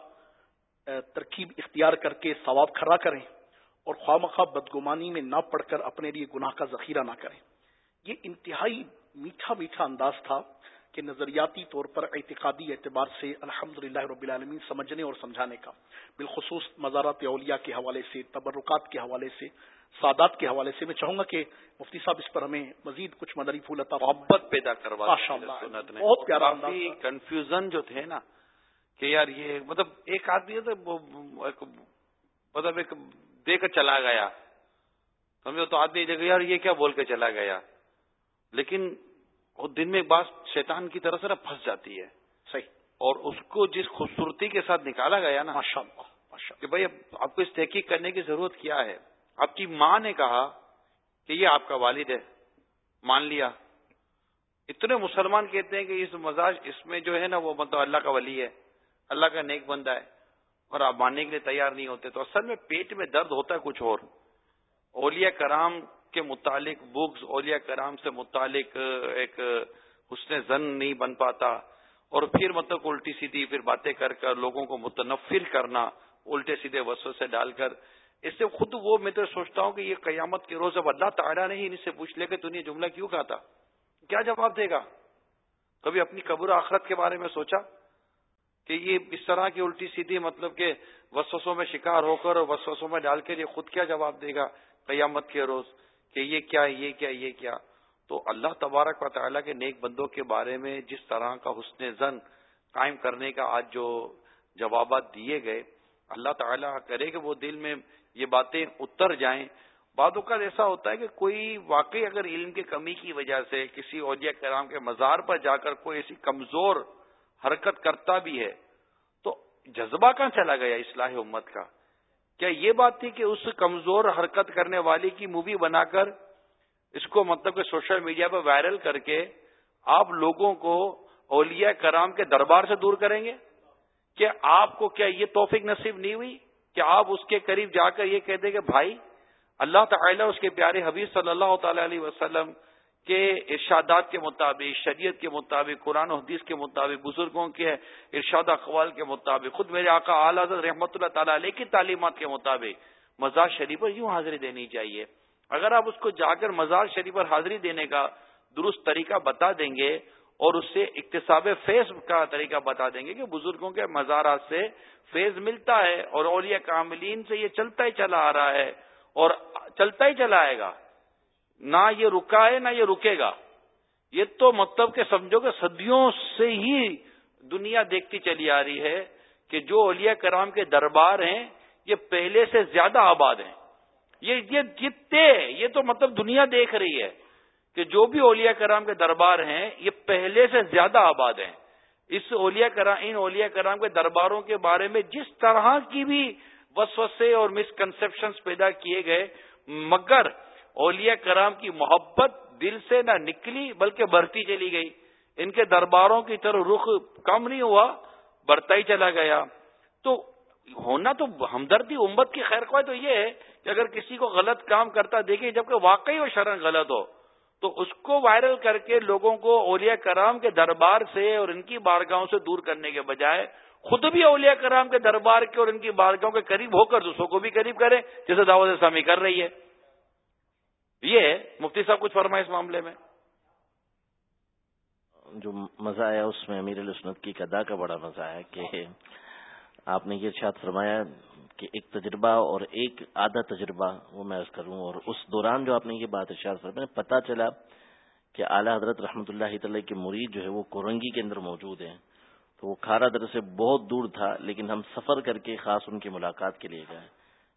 A: ترکیب اختیار کر کے ثواب کھڑا کریں۔ اور خواہ مخواہ بدگمانی میں نہ پڑ کر اپنے لیے گناہ کا ذخیرہ نہ کریں۔ یہ انتہائی میٹھا میٹھا انداز تھا کہ نظریاتی طور پر اعتقادی اعتبار سے الحمد رب العالمین سمجھنے اور سمجھانے کا بالخصوص مزارات اولیاء کے حوالے سے تبرکات کے حوالے سے سادات کے حوالے سے۔ میں چاہوں گا کہ مفتی صاحب اس پر ہمیں مزید کچھ مدری پھول
B: محبت پیدا کروا
A: بہت پیارا
B: کنفیوژن جو تھے نا کہ یار یہ مطلب ایک آدمی مطلب ایک دے کر چلا گیا۔ سمجھو تو آدمی دیکھا یار یہ کیا بول کے چلا گیا۔ لیکن وہ دن میں ایک بات شیطان کی طرف سے نا پھنس جاتی ہے۔
A: صحیح۔
B: اور اس کو جس خوبصورتی کے ساتھ نکالا گیا نا
A: ماشاء اللہ
B: کہ بھائی آپ کو اس تحقیق کرنے کی ضرورت کیا ہے؟ آپ کی ماں نے کہا کہ یہ آپ کا والد ہے۔ مان لیا۔ اتنے مسلمان کہتے ہیں کہ اس مزاج اس میں جو ہے نا وہ مطلب اللہ کا ولی ہے۔ اللہ کا نیک بندہ ہے۔ اور آپ ماننے کے لیے تیار نہیں ہوتے، تو اصل میں پیٹ میں درد ہوتا ہے کچھ اور۔ اولیاء کرام کے متعلق بکس اولیاء کرام سے متعلق ایک حسن زن نہیں بن پاتا۔ اور پھر مطلب الٹی سیدھی پھر باتیں کر کر، لوگوں کو متنفر کرنا، الٹے سیدھے وسو سے ڈال کر۔ اس سے خود وہ میں تو سوچتا ہوں کہ یہ قیامت کے روز اب اللہ تعالیٰ نے ہی ان سے پوچھ لے کہ تو نے جملہ کیوں کہا تھا؟ کیا جواب دے گا؟ کبھی اپنی قبر آخرت کے بارے میں سوچا؟ کہ یہ اس طرح کی الٹی سیدھی مطلب کہ وسوسوں میں شکار ہو کر اور وسوسوں میں ڈال کر یہ خود کیا جواب دے گا قیامت کے روز کہ یہ کیا یہ کیا یہ کیا؟ تو اللہ تبارک و تعالیٰ کے نیک بندوں کے بارے میں جس طرح کا حسن زن قائم کرنے کا آج جو جوابات دیے گئے، اللہ تعالیٰ کرے کہ وہ دل میں یہ باتیں اتر جائیں۔ بعد اوقات ایسا ہوتا ہے کہ کوئی واقعی اگر علم کی کمی کی وجہ سے کسی اولیاء کرام کے مزار پر جا کر کوئی ایسی کمزور حرکت کرتا بھی ہے۔ تو جذبہ کہاں چلا گیا اصلاح امت کا؟ کیا یہ بات تھی کہ اس کمزور حرکت کرنے والی کی مووی بنا کر اس کو مطلب کہ سوشل میڈیا پہ وائرل کر کے آپ لوگوں کو اولیاء کرام کے دربار سے دور کریں گے؟ کہ آپ کو کیا یہ توفیق نصیب نہیں ہوئی کہ آپ اس کے قریب جا کر یہ کہتے کہ بھائی اللہ تعالیٰ اس کے پیارے حبیب صلی اللہ تعالی علیہ وسلم کے ارشادات کے مطابق، شریعت کے مطابق، قرآن و حدیث کے مطابق، بزرگوں کے ارشاد اقوال کے مطابق، خود میرے آقا اعلی حضرت رحمۃ اللہ تعالی علیہ کی تعلیمات کے مطابق مزار شریف پر یوں حاضری دینی چاہیے۔ اگر آپ اس کو جا کر مزار شریف پر حاضری دینے کا درست طریقہ بتا دیں گے اور اس سے اقتصاب فیض کا طریقہ بتا دیں گے کہ بزرگوں کے مزارات سے فیض ملتا ہے اور اولیاء کاملین سے یہ چلتا ہی چلا آ رہا ہے اور چلتا ہی چلا آئے گا نہ یہ رکا ہے نہ یہ رکے گا۔ یہ تو مطلب کہ سمجھو کہ صدیوں سے ہی دنیا دیکھتی چلی آ رہی ہے کہ جو اولیاء کرام کے دربار ہیں، یہ پہلے سے زیادہ آباد ہیں۔ یہ جتنے، یہ تو مطلب دنیا دیکھ رہی ہے کہ جو بھی اولیاء کرام کے دربار ہیں، یہ پہلے سے زیادہ آباد ہیں۔ اس اولیاء کرام، ان اولیاء کرام کے درباروں کے بارے میں جس طرح کی بھی وسوسے اور مسکنسپشن پیدا کیے گئے، مگر اولیاء کرام کی محبت دل سے نہ نکلی بلکہ بڑھتی چلی گئی۔ ان کے درباروں کی طرف رخ کم نہیں ہوا، بڑھتا ہی چلا گیا۔ تو ہونا تو ہمدردی امت کی خیر خواہ تو یہ ہے کہ اگر کسی کو غلط کام کرتا دیکھے، جبکہ واقعی وہ شرن غلط ہو، تو اس کو وائرل کر کے لوگوں کو اولیاء کرام کے دربار سے اور ان کی بارگاہوں سے دور کرنے کے بجائے خود بھی اولیاء کرام کے دربار کے اور ان کی بارگاہوں کے قریب ہو کر دوسروں کو بھی قریب کرے جیسے دعوت اسلامی کر رہی ہے۔ یہ مفتی صاحب کچھ فرمائے اس معاملے میں؟
C: جو مزہ آیا اس میں امیر السنت کی ادا کا بڑا مزہ ہے کہ آپ نے یہ ارشاد فرمایا کہ ایک تجربہ اور ایک آدھا تجربہ وہ میں کروں اور اس دوران جو آپ نے یہ بات ارشاد فرمایا پتا چلا کہ اعلیٰ حضرت رحمۃ اللہ تعالی کے مرید جو ہے وہ کورنگی کے اندر موجود ہیں۔ تو وہ کھارا در سے بہت دور تھا، لیکن ہم سفر کر کے خاص ان کی ملاقات کے لیے گئے۔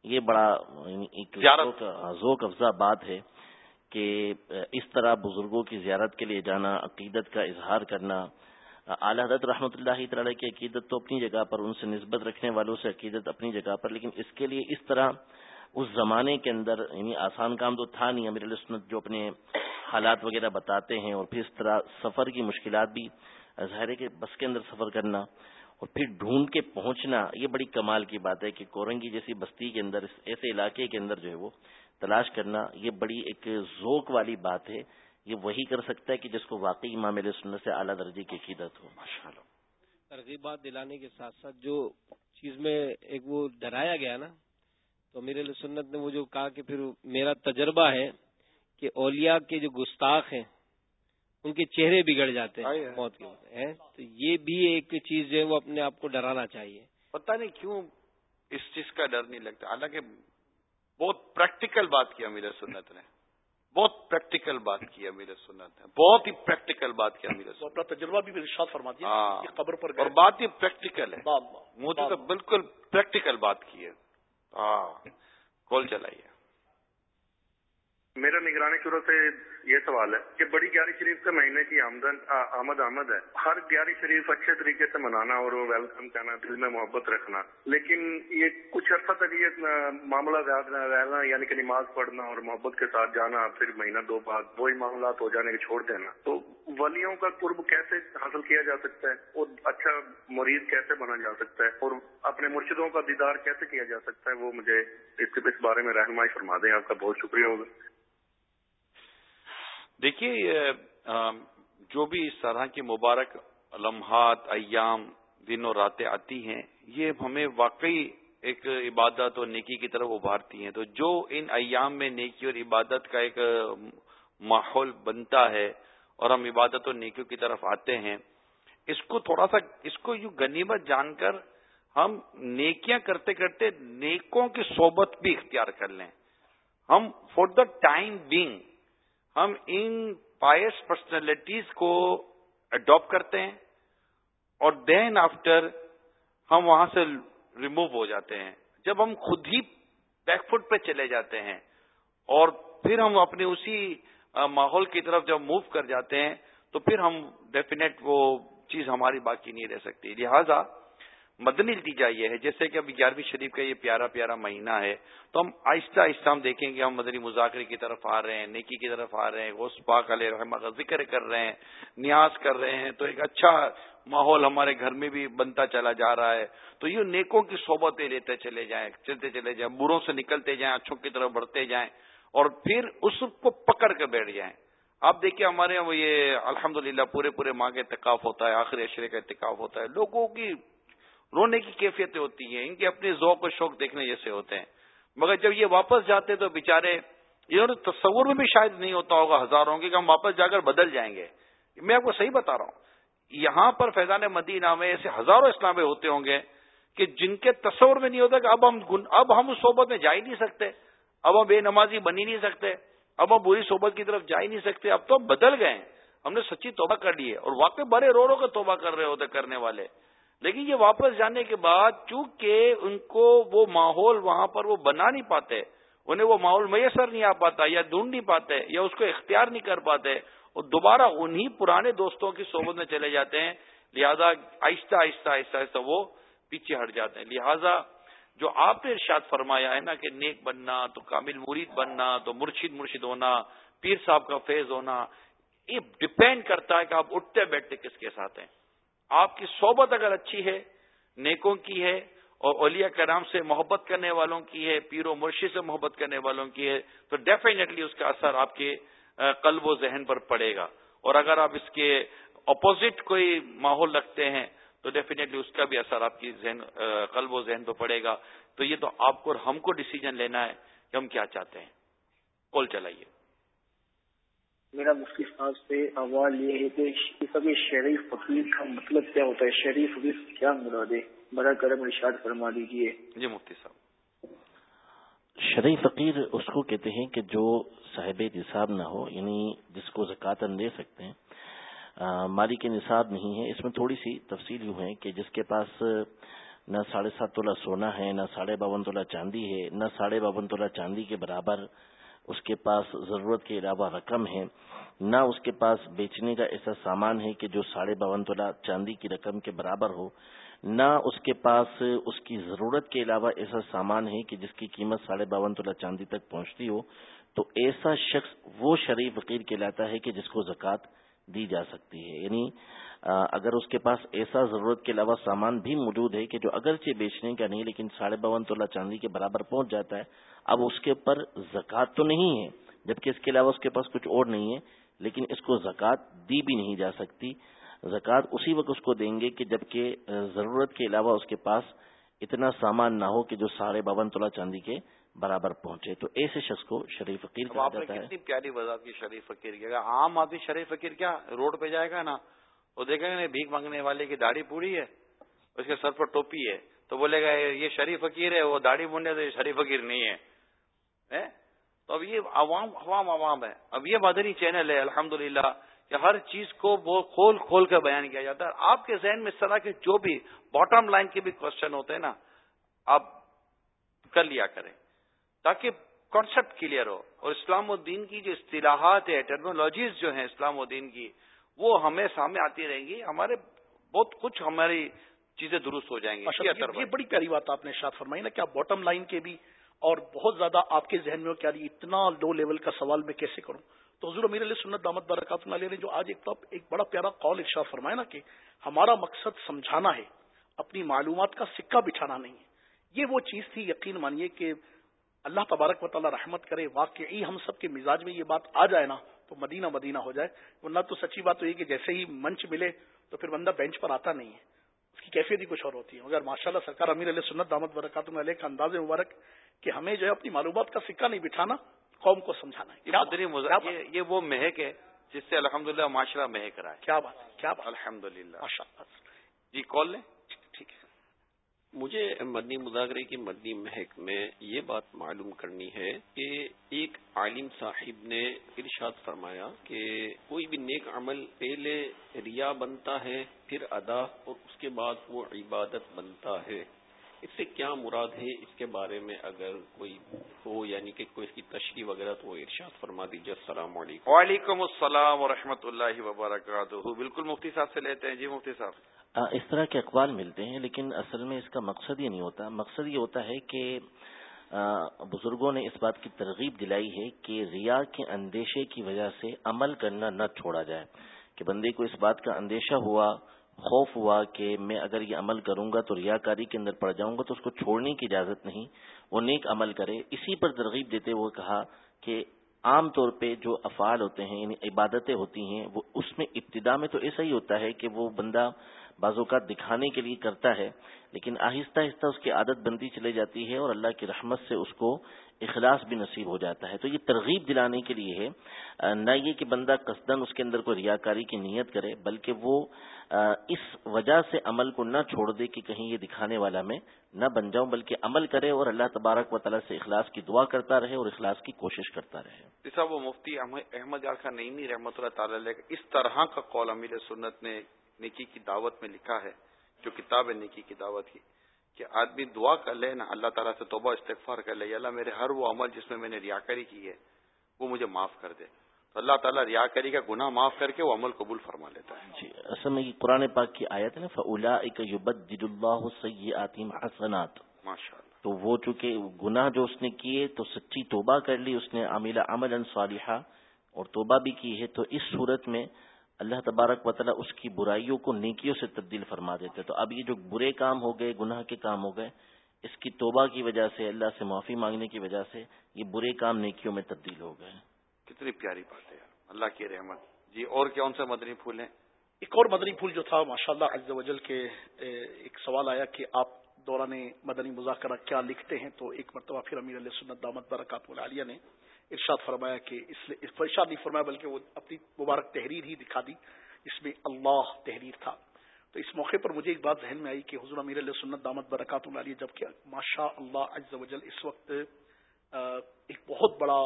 C: یہ بڑا ذوق افزا بات ہے کہ اس طرح بزرگوں کی زیارت کے لیے جانا عقیدت کا اظہار کرنا اعلی حضرت رحمۃ اللہ تعالی کی عقیدت تو اپنی جگہ پر ان سے نسبت رکھنے والوں سے عقیدت اپنی جگہ پر لیکن اس کے لیے اس طرح اس زمانے کے اندر یعنی آسان کام تو تھا نہیں امیر السنت جو اپنے حالات وغیرہ بتاتے ہیں اور پھر اس طرح سفر کی مشکلات بھی ظاہر ہے کہ بس کے اندر سفر کرنا اور پھر ڈھونڈ کے پہنچنا، یہ بڑی کمال کی بات ہے کہ کورنگی جیسی بستی کے اندر، ایسے علاقے کے اندر جو ہے وہ تلاش کرنا، یہ بڑی ایک ذوق والی بات ہے۔ یہ وہی کر سکتا ہے کہ جس کو واقعی امام علیہ سنت سے اعلیٰ درجے کی عقیدت ہو۔ ماشاء اللہ
I: ترغیبات دلانے کے ساتھ ساتھ جو چیز میں ایک وہ ڈرایا گیا نا، تو امیر علیہ سنت نے وہ جو کہا کہ پھر میرا تجربہ ہے کہ اولیاء کے جو گستاخ ہیں ان کے چہرے بگڑ جاتے ہیں موت کے تو یہ بھی ایک چیز ہے وہ اپنے آپ کو ڈرانا چاہیے۔
B: پتہ نہیں کیوں اس چیز کا ڈر نہیں لگتا۔ حالانکہ بہت پریکٹیکل بات کیا میرے سنت نے۔ بہت پریکٹیکل بات کی امیر سنت ہے بہت ہی پریکٹیکل بات کیا امیر
A: اپنا تجربہ بھی ارشاد فرما دیا
B: ہاں۔
A: خبر پر
B: اور بات ہی پریکٹیکل ہے۔ مجھے تو بالکل پریکٹیکل بات کی ہے۔ ہاں۔ کال چلائیے۔
J: میرا نگرانی شروع سے یہ سوال ہے کہ بڑی گیاری شریف کے مہینے کی آمدن آمد آمد ہے۔ ہر گیاری شریف اچھے طریقے سے منانا اور ویلکم کرنا دل میں محبت رکھنا۔ لیکن یہ کچھ عرصہ تک یہ معاملہ رہنا یعنی کہ نماز پڑھنا اور محبت کے ساتھ جانا، پھر مہینہ دو بعد وہی معاملات ہو جانے کے چھوڑ دینا۔ تو ولیوں کا قرب کیسے حاصل کیا جا سکتا ہے؟ اور اچھا مریض کیسے بنا جا سکتا ہے؟ اور اپنے مرشدوں کا دیدار کیسے کیا جا سکتا ہے؟ وہ مجھے اس بارے میں رہنمائی فرما دیں۔ آپ کا بہت شکریہ ہوگا۔
B: دیکھیے جو بھی اس طرح کی مبارک لمحات، ایام، دن اور راتیں آتی ہیں، یہ ہمیں واقعی ایک عبادت اور نیکی کی طرف ابھارتی ہیں۔ تو جو ان ایام میں نیکی اور عبادت کا ایک ماحول بنتا ہے اور ہم عبادت اور نیکیوں کی طرف آتے ہیں، اس کو تھوڑا سا، اس کو یوں غنیمت جان کر ہم نیکیاں کرتے کرتے نیکوں کی صحبت بھی اختیار کر لیں۔ ہم فور دا ٹائم بینگ ہم ان پائس پرسنالٹیز کو اڈاپٹ کرتے ہیں اور دین آفٹر ہم وہاں سے ریموو ہو جاتے ہیں۔ جب ہم خود ہی بیک فٹ پہ چلے جاتے ہیں اور پھر ہم اپنے اسی ماحول کی طرف جب موو کر جاتے ہیں تو پھر ہم ڈیفینیٹ وہ چیز ہماری باقی نہیں رہ سکتی۔ لہذا مدنی نتیجہ یہ ہے۔ جیسے کہ اب گیارہویں شریف کا یہ پیارا پیارا مہینہ ہے، تو ہم آہستہ آہستہ ہم دیکھیں گے، ہم مدنی مذاکرے کی طرف آ رہے ہیں، نیکی کی طرف آ رہے ہیں، غوث پاک علیہ رحمہ کا ذکر کر رہے ہیں، نیاز کر رہے ہیں۔ تو ایک اچھا ماحول ہمارے گھر میں بھی بنتا چلا جا رہا ہے۔ تو یہ نیکوں کی صحبتیں لیتے چلے جائیں، چلتے چلے جائیں، بروں سے نکلتے جائیں اچھوں کی طرف بڑھتے جائیں اور پھر اس کو پکڑ کر بیٹھ جائیں۔ آپ دیکھیے ہمارے یہاں وہ یہ الحمد پورے پورے ماہ کا اتکاف ہوتا ہے، آخری اشرے کا اتکاف ہوتا ہے۔ لوگوں کی رونے کی کیفیتیں ہوتی ہیں، ان کے اپنے ذوق و شوق دیکھنے جیسے ہوتے ہیں۔ مگر جب یہ واپس جاتے تو بےچارے یہ تصور میں بھی شاید نہیں ہوتا ہوگا، ہزاروں کی کہ ہم واپس جا کر بدل جائیں گے۔ میں آپ کو صحیح بتا رہا ہوں، یہاں پر فیضان مدینہ میں ایسے ہزاروں اسلامے ہوتے ہوں گے کہ جن کے تصور میں نہیں ہوتا کہ اب ہم اب ہم اس صحبت میں جا ہی نہیں سکتے۔ اب ہم بے نمازی بن ہی نہیں سکتے۔ اب ہم بری صحبت کی طرف جا ہی نہیں سکتے۔ اب تو ہم بدل گئے ہم نے سچی توبہ کر لی ہے اور واقعی بڑے رو رو کے توبہ کر رہے ہوتے کرنے والے۔ لیکن یہ واپس جانے کے بعد چونکہ ان کو وہ ماحول وہاں پر وہ بنا نہیں پاتے، انہیں وہ ماحول میسر نہیں آ پاتا یا ڈھونڈ نہیں پاتے یا اس کو اختیار نہیں کر پاتے، اور دوبارہ انہی پرانے دوستوں کی صحبت میں چلے جاتے ہیں، لہذا آہستہ آہستہ آہستہ آہستہ وہ پیچھے ہٹ جاتے ہیں۔ لہذا جو آپ نے ارشاد فرمایا ہے نا کہ نیک بننا، تو کامل مرید بننا، تو مرشد مرشد ہونا، پیر صاحب کا فیض ہونا، یہ ڈپینڈ کرتا ہے کہ آپ اٹھتے بیٹھتے کس کے ساتھ ہیں۔ آپ کی صحبت اگر اچھی ہے، نیکوں کی ہے، اور اولیاء کرام سے محبت کرنے والوں کی ہے، پیر و مرشی سے محبت کرنے والوں کی ہے، تو ڈیفینیٹلی اس کا اثر آپ کے قلب و ذہن پر پڑے گا۔ اور اگر آپ اس کے اپوزٹ کوئی ماحول رکھتے ہیں، تو ڈیفینیٹلی اس کا بھی اثر آپ کی ذہن قلب و ذہن پہ پڑے گا۔ تو یہ تو آپ کو اور ہم کو ڈسیزن لینا ہے کہ ہم کیا چاہتے ہیں۔ کال چلائیے۔
K: میرا مفتی صاحب سے سوال یہ ہے کہ سب شریف فقیر کا مطلب کیا ہوتا ہے؟ شریف فقیر کیا مراد ہے؟ بڑا کرم ارشاد فرما دیجیے
B: جی مفتی صاحب۔
C: شریف فقیر اس کو کہتے ہیں کہ جو صاحب نصاب نہ ہو یعنی جس کو زکاتن دے سکتے ہیں مالی کے نصاب نہیں ہے۔ اس میں تھوڑی سی تفصیل یوں ہے کہ جس کے پاس نہ ساڑھے سات تولہ سونا ہے نہ ساڑھے باون تولہ چاندی ہے نہ ساڑھے باون تولہ چاندی کے برابر اس کے پاس ضرورت کے علاوہ رقم ہے، نہ اس کے پاس بیچنے کا ایسا سامان ہے کہ جو ساڑھے باون تولا چاندی کی رقم کے برابر ہو، نہ اس کے پاس اس کی ضرورت کے علاوہ ایسا سامان ہے کہ جس کی قیمت ساڑھے باون تولا چاندی تک پہنچتی ہو۔ تو ایسا شخص وہ شریف فقیر کہلاتا ہے کہ جس کو زکوٰۃ دی جا سکتی ہے۔ یعنی اگر اس کے پاس ایسا ضرورت کے علاوہ سامان بھی موجود ہے کہ جو اگرچہ بیچنے کا نہیں، لیکن ساڑھے باون تولا چاندی کے برابر پہنچ جاتا ہے، اب اس کے اوپر زکوٰۃ تو نہیں ہے، جبکہ اس کے علاوہ اس کے پاس کچھ اور نہیں ہے، لیکن اس کو زکوٰۃ دی بھی نہیں جا سکتی۔ زکوٰۃ اسی وقت اس کو دیں گے کہ جبکہ ضرورت کے علاوہ اس کے پاس اتنا سامان نہ ہو کہ جو ساڑھے باون تولا چاندی کے برابر پہنچے تو ایسے شخص کو شریف فقیر کہا جاتا ہے۔
B: کتنی پیاری وضاحت کی شریف فقیر کی۔ عام آدمی شریف فقیر کیا روڈ پہ جائے گا نا وہ دیکھیں گے بھیک مانگنے والے کی داڑھی پوری ہے اس کے سر پر ٹوپی ہے تو بولے گا یہ شریف فقیر ہے وہ داڑھی بننے تو یہ شریف فقیر نہیں ہے۔ تو اب یہ عوام عوام عوام ہے۔ اب یہ مدنی چینل ہے الحمد کہ ہر چیز کو وہ کھول کھول کر بیان کیا جاتا ہے۔ آپ کے ذہن میں اس طرح کے جو بھی باٹم لائن کے بھی کوشچن ہوتے ہیں نا آپ کر لیا کریں۔ تاکہ کانسیپٹ کلیئر ہو۔ اور اسلام الدین کی جو اصطلاحات ہے ٹیکنالوجیز جو ہیں اسلام الدین کی وہ ہمیں سامنے آتی رہیں گی۔ ہمارے بہت کچھ ہماری چیزیں درست ہو جائیں گی۔
A: یہ بڑی پیاری بات آپ نے شاد فرمائی نا کیا باٹم لائن کے بھی اور بہت زیادہ آپ کے ذہن میں کیا اتنا لو لیول کا سوال میں کیسے کروں؟ تو حضور امیر علیہ سنت دامت برکات علیہ نے جو آج ایک ایک بڑا پیارا قول ارشا فرمایا نا کہ ہمارا مقصد سمجھانا ہے اپنی معلومات کا سکہ بچھانا نہیں ہے۔ یہ وہ چیز تھی یقین مانیے کہ اللہ تبارک و تعالیٰ رحمت کرے واقعی ہم سب کے مزاج میں یہ بات آ جائے نا تو مدینہ مدینہ ہو جائے۔ ورنہ تو سچی بات تو یہ کہ جیسے ہی منچ ملے تو پھر بندہ بینچ پر آتا نہیں ہے۔ اس کی کیفیت ہی کچھ اور ہوتی ہے۔ مگر ماشاء اللہ سرکار امیر علیہ سنت دامت برکات علیہ کا انداز مبارک کہ ہمیں جو ہے اپنی معلومات کا سکہ نہیں بٹھانا قوم کو سمجھانا
B: ہے۔ یہ وہ مہک ہے جس سے الحمد للہ معاشرہ مہک رہا ہے۔
A: کیا بات؟ کیا بات؟
B: الحمد للہ جی کال لیں۔
L: مجھے مدنی مذاکرے کی مدنی مہک میں یہ بات معلوم کرنی ہے کہ ایک عالم صاحب نے ارشاد فرمایا کہ کوئی بھی نیک عمل پہلے ریا بنتا ہے، پھر ادا، اور اس کے بعد وہ عبادت بنتا ہے۔ اس سے کیا مراد ہے؟ اس کے بارے میں اگر کوئی ہو یعنی کہ کوئی اس کی تشریح وغیرہ تو وہ ارشاد فرما دیجیے۔ السلام علیکم۔
B: وعلیکم السلام و اللہ وبرکاتہ۔ بالکل مفتی صاحب سے لیتے ہیں۔ جی مفتی صاحب۔
C: اس طرح کے اقوال ملتے ہیں، لیکن اصل میں اس کا مقصد یہ نہیں ہوتا۔ مقصد یہ ہوتا ہے کہ بزرگوں نے اس بات کی ترغیب دلائی ہے کہ ریا کے اندیشے کی وجہ سے عمل کرنا نہ چھوڑا جائے۔ کہ بندے کو اس بات کا اندیشہ ہوا، خوف ہوا کہ میں اگر یہ عمل کروں گا تو ریاکاری کے اندر پڑ جاؤں گا تو اس کو چھوڑنے کی اجازت نہیں، وہ نیک عمل کرے۔ اسی پر ترغیب دیتے ہوئے کہا کہ عام طور پہ جو افعال ہوتے ہیں یعنی عبادتیں ہوتی ہیں، وہ اس میں ابتدا میں تو ایسا ہی ہوتا ہے کہ وہ بندہ بعض اوقات دکھانے کے لیے کرتا ہے، لیکن آہستہ آہستہ اس کی عادت بنتی چلے جاتی ہے اور اللہ کی رحمت سے اس کو اخلاص بھی نصیب ہو جاتا ہے۔ تو یہ ترغیب دلانے کے لیے ہے نہ یہ کہ بندہ قصدن اس کے اندر کوئی ریاکاری کی نیت کرے، بلکہ وہ اس وجہ سے عمل کو نہ چھوڑ دے کہ کہیں یہ دکھانے والا میں نہ بن جاؤں، بلکہ عمل کرے اور اللہ تبارک و تعالیٰ سے اخلاص کی دعا کرتا رہے اور اخلاص کی کوشش کرتا رہے۔
B: جی صاحب، وہ مفتی احمد خان نئی رحمۃ اللہ تعالی اس طرح کا قول امیر سنت نے نیکی کی دعوت میں لکھا ہے جو کتاب ہے نیکی کی دعوت کی کہ آدمی دعا کر لے نا اللہ تعالیٰ سے توبہ استغفار کر لے اللہ میرے ہر وہ عمل جس میں میں نے ریاکاری کی ہے وہ مجھے معاف کر دے۔ تو اللہ تعالیٰ ریاکاری کا گناہ معاف کر کے وہ عمل قبول فرما لیتا ہے۔
C: جی اصل میں قرآن پاک کی آیت ہے نا فلا اللہ سیاتیم حسنات۔ ماشاء اللہ تو وہ چونکہ گناہ جو اس نے کیے تو سچی توبہ کر لی اس نے عاملہ عمل صالحہ اور توبہ بھی کی ہے۔ تو اس صورت میں اللہ تبارک و تعالیٰ اس کی برائیوں کو نیکیوں سے تبدیل فرما دیتے تو اب یہ جو برے کام ہو گئے گناہ کے کام ہو گئے اس کی توبہ کی وجہ سے اللہ سے معافی مانگنے کی وجہ سے یہ برے کام نیکیوں میں تبدیل ہو گئے۔
B: کتنی پیاری بات ہے اللہ کی رحمت۔ جی اور کون سے مدنی پھول ہیں؟
A: ایک اور مدنی پھول جو تھا ماشاء اللہ وجل کے ایک سوال آیا کہ آپ دوران مدنی مذاکرہ کیا لکھتے ہیں؟ تو ایک مرتبہ پھر امیر علیہ سنت دامت برکات العالیہ نے ارشاد فرمایا کہ اس ارشاد نہیں فرمایا بلکہ وہ اپنی مبارک تحریر ہی دکھا دی اس میں اللہ تحریر تھا۔ تو اس موقع پر مجھے ایک بات ذہن میں آئی کہ حضور امیر علیہ سنت دامت برکات العالیہ جبکہ ماشاء اللہ عز و جل اس وقت ایک بہت بڑا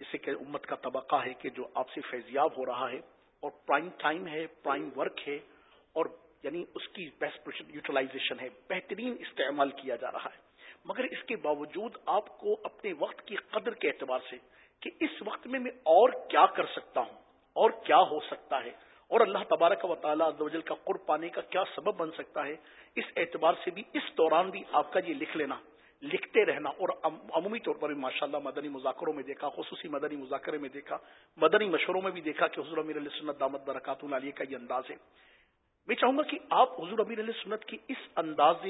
A: جسے کہ امت کا طبقہ ہے کہ جو آپ سے فیضیاب ہو رہا ہے اور پرائم ٹائم ہے، پرائم ورک ہے اور یعنی اس کی بیسٹ یوٹیلائزیشن ہے، بہترین استعمال کیا جا رہا ہے۔ مگر اس کے باوجود آپ کو اپنے وقت کی قدر کے اعتبار سے کہ اس وقت میں میں اور کیا کر سکتا ہوں، اور کیا ہو سکتا ہے، اور اللہ تبارک و تعالیٰ کا قرب پانے کا کیا سبب بن سکتا ہے، اس اعتبار سے بھی، اس دوران بھی آپ کا یہ لکھ لینا، لکھتے رہنا، اور عمومی طور پر ماشاء اللہ مدنی مذاکروں میں دیکھا، خصوصی مدنی مذاکرے میں دیکھا، مدنی مشوروں میں بھی دیکھا کہ حضور امیر علیہ سنت دامت برکات العالیہ کا یہ انداز ہے۔ میں چاہوں گا کہ آپ حضور امیر علیہ سنت کی اس انداز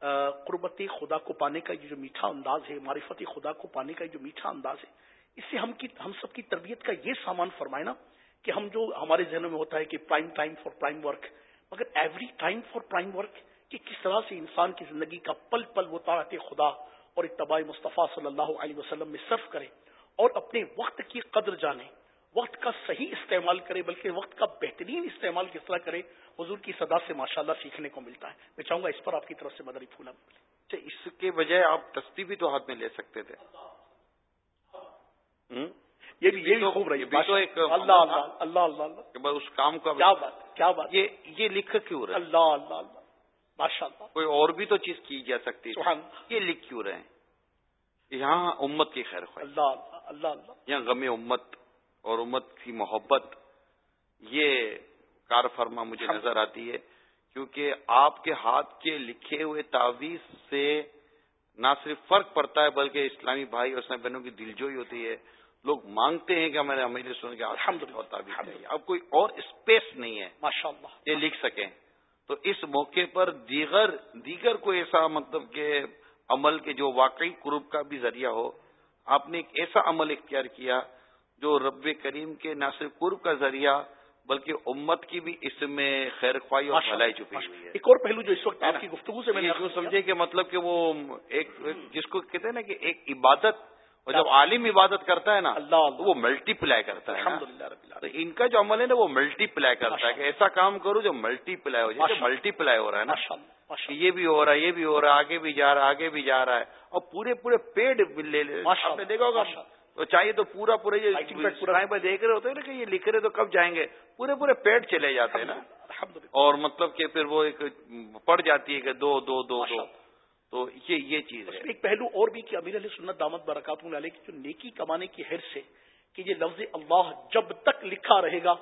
A: قربت خدا کو پانے کا یہ جو میٹھا انداز ہے، معرفتی خدا کو پانے کا جو میٹھا انداز ہے، اس سے ہم کی، ہم سب کی تربیت کا یہ سامان فرمائے نا کہ ہم جو ہمارے ذہنوں میں ہوتا ہے کہ prime time for prime work مگر every time for prime work کہ کس طرح سے انسان کی زندگی کا پل پل وہ طاقت خدا اور اتباع مصطفیٰ صلی اللہ علیہ وسلم میں صرف کرے اور اپنے وقت کی قدر جانے۔ وقت کا صحیح استعمال کرے بلکہ وقت کا بہترین استعمال کس طرح کرے حضور کی صدا سے ماشاءاللہ سیکھنے کو ملتا ہے میں چاہوں گا اس پر آپ کی طرف سے مدری پھولا
B: اچھا اس کے بجائے آپ تستی بھی تو ہاتھ میں لے سکتے تھے
A: یہ بھی یہ خوب رہی اللہ اللہ اللہ اللہ
B: اس کام کا
A: کیا بات کیا بات
B: یہ یہ لکھ کیوں رہے
A: اللہ اللہ اللہ ماشاء اللہ
B: کوئی اور بھی تو چیز کی جا سکتی ہے یہ لکھ کیوں رہے یہاں امت کی خیر خواہ
A: اللہ اللہ اللہ
B: یہاں غم امت اور امت کی محبت یہ کار فرما مجھے نظر آتی ہے کیونکہ آپ کے ہاتھ کے لکھے ہوئے تعویذ سے نہ صرف فرق پڑتا ہے بلکہ اسلامی بھائی اور اسلامی بہنوں کی دلجوئی ہوتی ہے۔ لوگ مانگتے ہیں کہ ہمارے امیر سن کے الحمد للہ۔ اب کوئی اور اسپیس نہیں ہے۔
A: ماشاء اللہ
B: یہ لکھ سکیں۔ تو اس موقع پر دیگر دیگر کو ایسا مطلب کہ عمل کے جو واقعی قرب کا بھی ذریعہ ہو آپ نے ایک ایسا عمل اختیار کیا جو رب کریم کے نہ صرف قرب کا ذریعہ بلکہ امت کی بھی اس میں خیر خواہی اور بھلائی چکی ہوئی ہے۔
A: ایک اور پہلو جو اس وقت آپ کی گفتگو سے میں
B: نے سمجھے کہ مطلب کہ وہ ایک جس کو کہتے ہیں نا کہ ایک عبادت اور جب عالم عبادت کرتا ہے نا اللہ وہ ملٹی پلائی کرتا ہے تو ان کا جو عمل ہے نا وہ ملٹی پلائی کرتا ہے کہ ایسا کام کرو جو ملٹی پلائی ہو جائے ملٹی پلائی ہو رہا ہے نا۔ یہ بھی ہو رہا ہے یہ بھی ہو رہا ہے آگے بھی جا رہا ہے آگے بھی جا رہا ہے۔ اور پورے پورے پیڑ لے لے۔ دیکھا ہوگا تو چاہیے تو پورا پورے پہ دیکھ رہے ہوتے ہیں نا کہ یہ لکھ رہے تو کب جائیں گے؟ پورے پورے پیڑ چلے جاتے ہیں نا۔ اور مطلب کہ پھر وہ ایک پڑ جاتی ہے کہ دو دو دو دو۔ تو یہ یہ چیز ہے۔
A: ایک پہلو اور بھی کہ امیر علیہ سنت دامت برکات علیہ کی جو نیکی کمانے کی حر سے کہ یہ لفظ اللہ جب تک لکھا رہے گا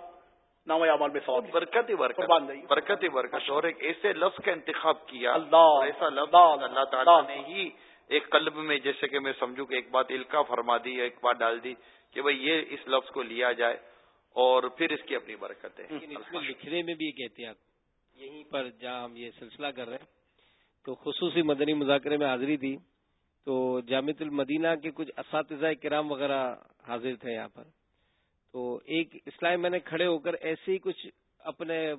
A: نام عمل میں ثواب
B: برکت ہی برکت۔ برکت ہی برکت۔ اور ایک ایسے لفظ کا انتخاب کیا۔
A: اللہ
B: ایسا لفظ اللہ تعالیٰ نے ہی ایک قلب میں جیسے کہ میں سمجھوں کہ ایک بات الکا فرما دی ایک بات ڈال دی کہ بھائی یہ اس لفظ کو لیا جائے اور پھر اس کی اپنی برکت ہے
I: لکھنے میں بھی ایک احتیاط یہیں پر جہاں ہم یہ سلسلہ کر رہے ہیں تو خصوصی مدنی مذاکرے میں حاضری تھی تو جامع المدینہ کے کچھ اساتذہ کرام وغیرہ حاضر تھے یہاں پر۔ تو ایک اسلام میں نے کھڑے ہو کر ایسے ہی کچھ اپنے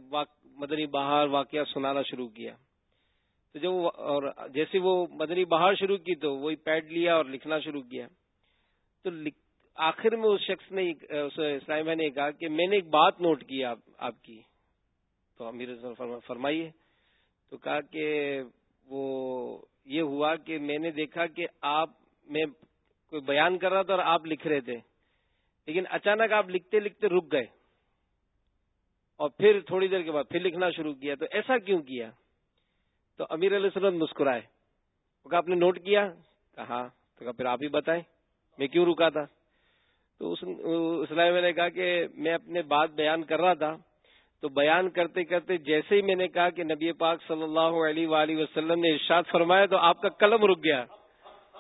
I: مدنی بہار واقعہ سنانا شروع کیا۔ تو جب اور جیسے وہ مدنی بہار شروع کی تو وہی پیڈ لیا اور لکھنا شروع کیا۔ تو آخر میں اس شخص نے اسلام نے کہا کہ میں نے ایک بات نوٹ کی آپ کی۔ تو امیر فرمائیے۔ تو کہا کہ وہ یہ ہوا کہ میں نے دیکھا کہ آپ، میں کوئی بیان کر رہا تھا اور آپ لکھ رہے تھے۔ لیکن اچانک آپ لکھتے لکھتے رک گئے۔ اور پھر تھوڑی دیر کے بعد پھر لکھنا شروع کیا۔ تو ایسا کیوں کیا؟ تو امیر علیہ السلام مسکرائے۔ کہا، آپ نے نوٹ کیا؟ کہا ہاں۔ تو کہا، پھر آپ ہی بتائیں، میں کیوں رکا تھا؟ تو اس میں نے کہا کہ میں اپنے بات بیان کر رہا تھا۔ تو بیان کرتے کرتے جیسے ہی میں نے کہا کہ نبی پاک صلی اللہ علیہ وآلہ وسلم نے ارشاد فرمایا، تو آپ کا قلم رک گیا۔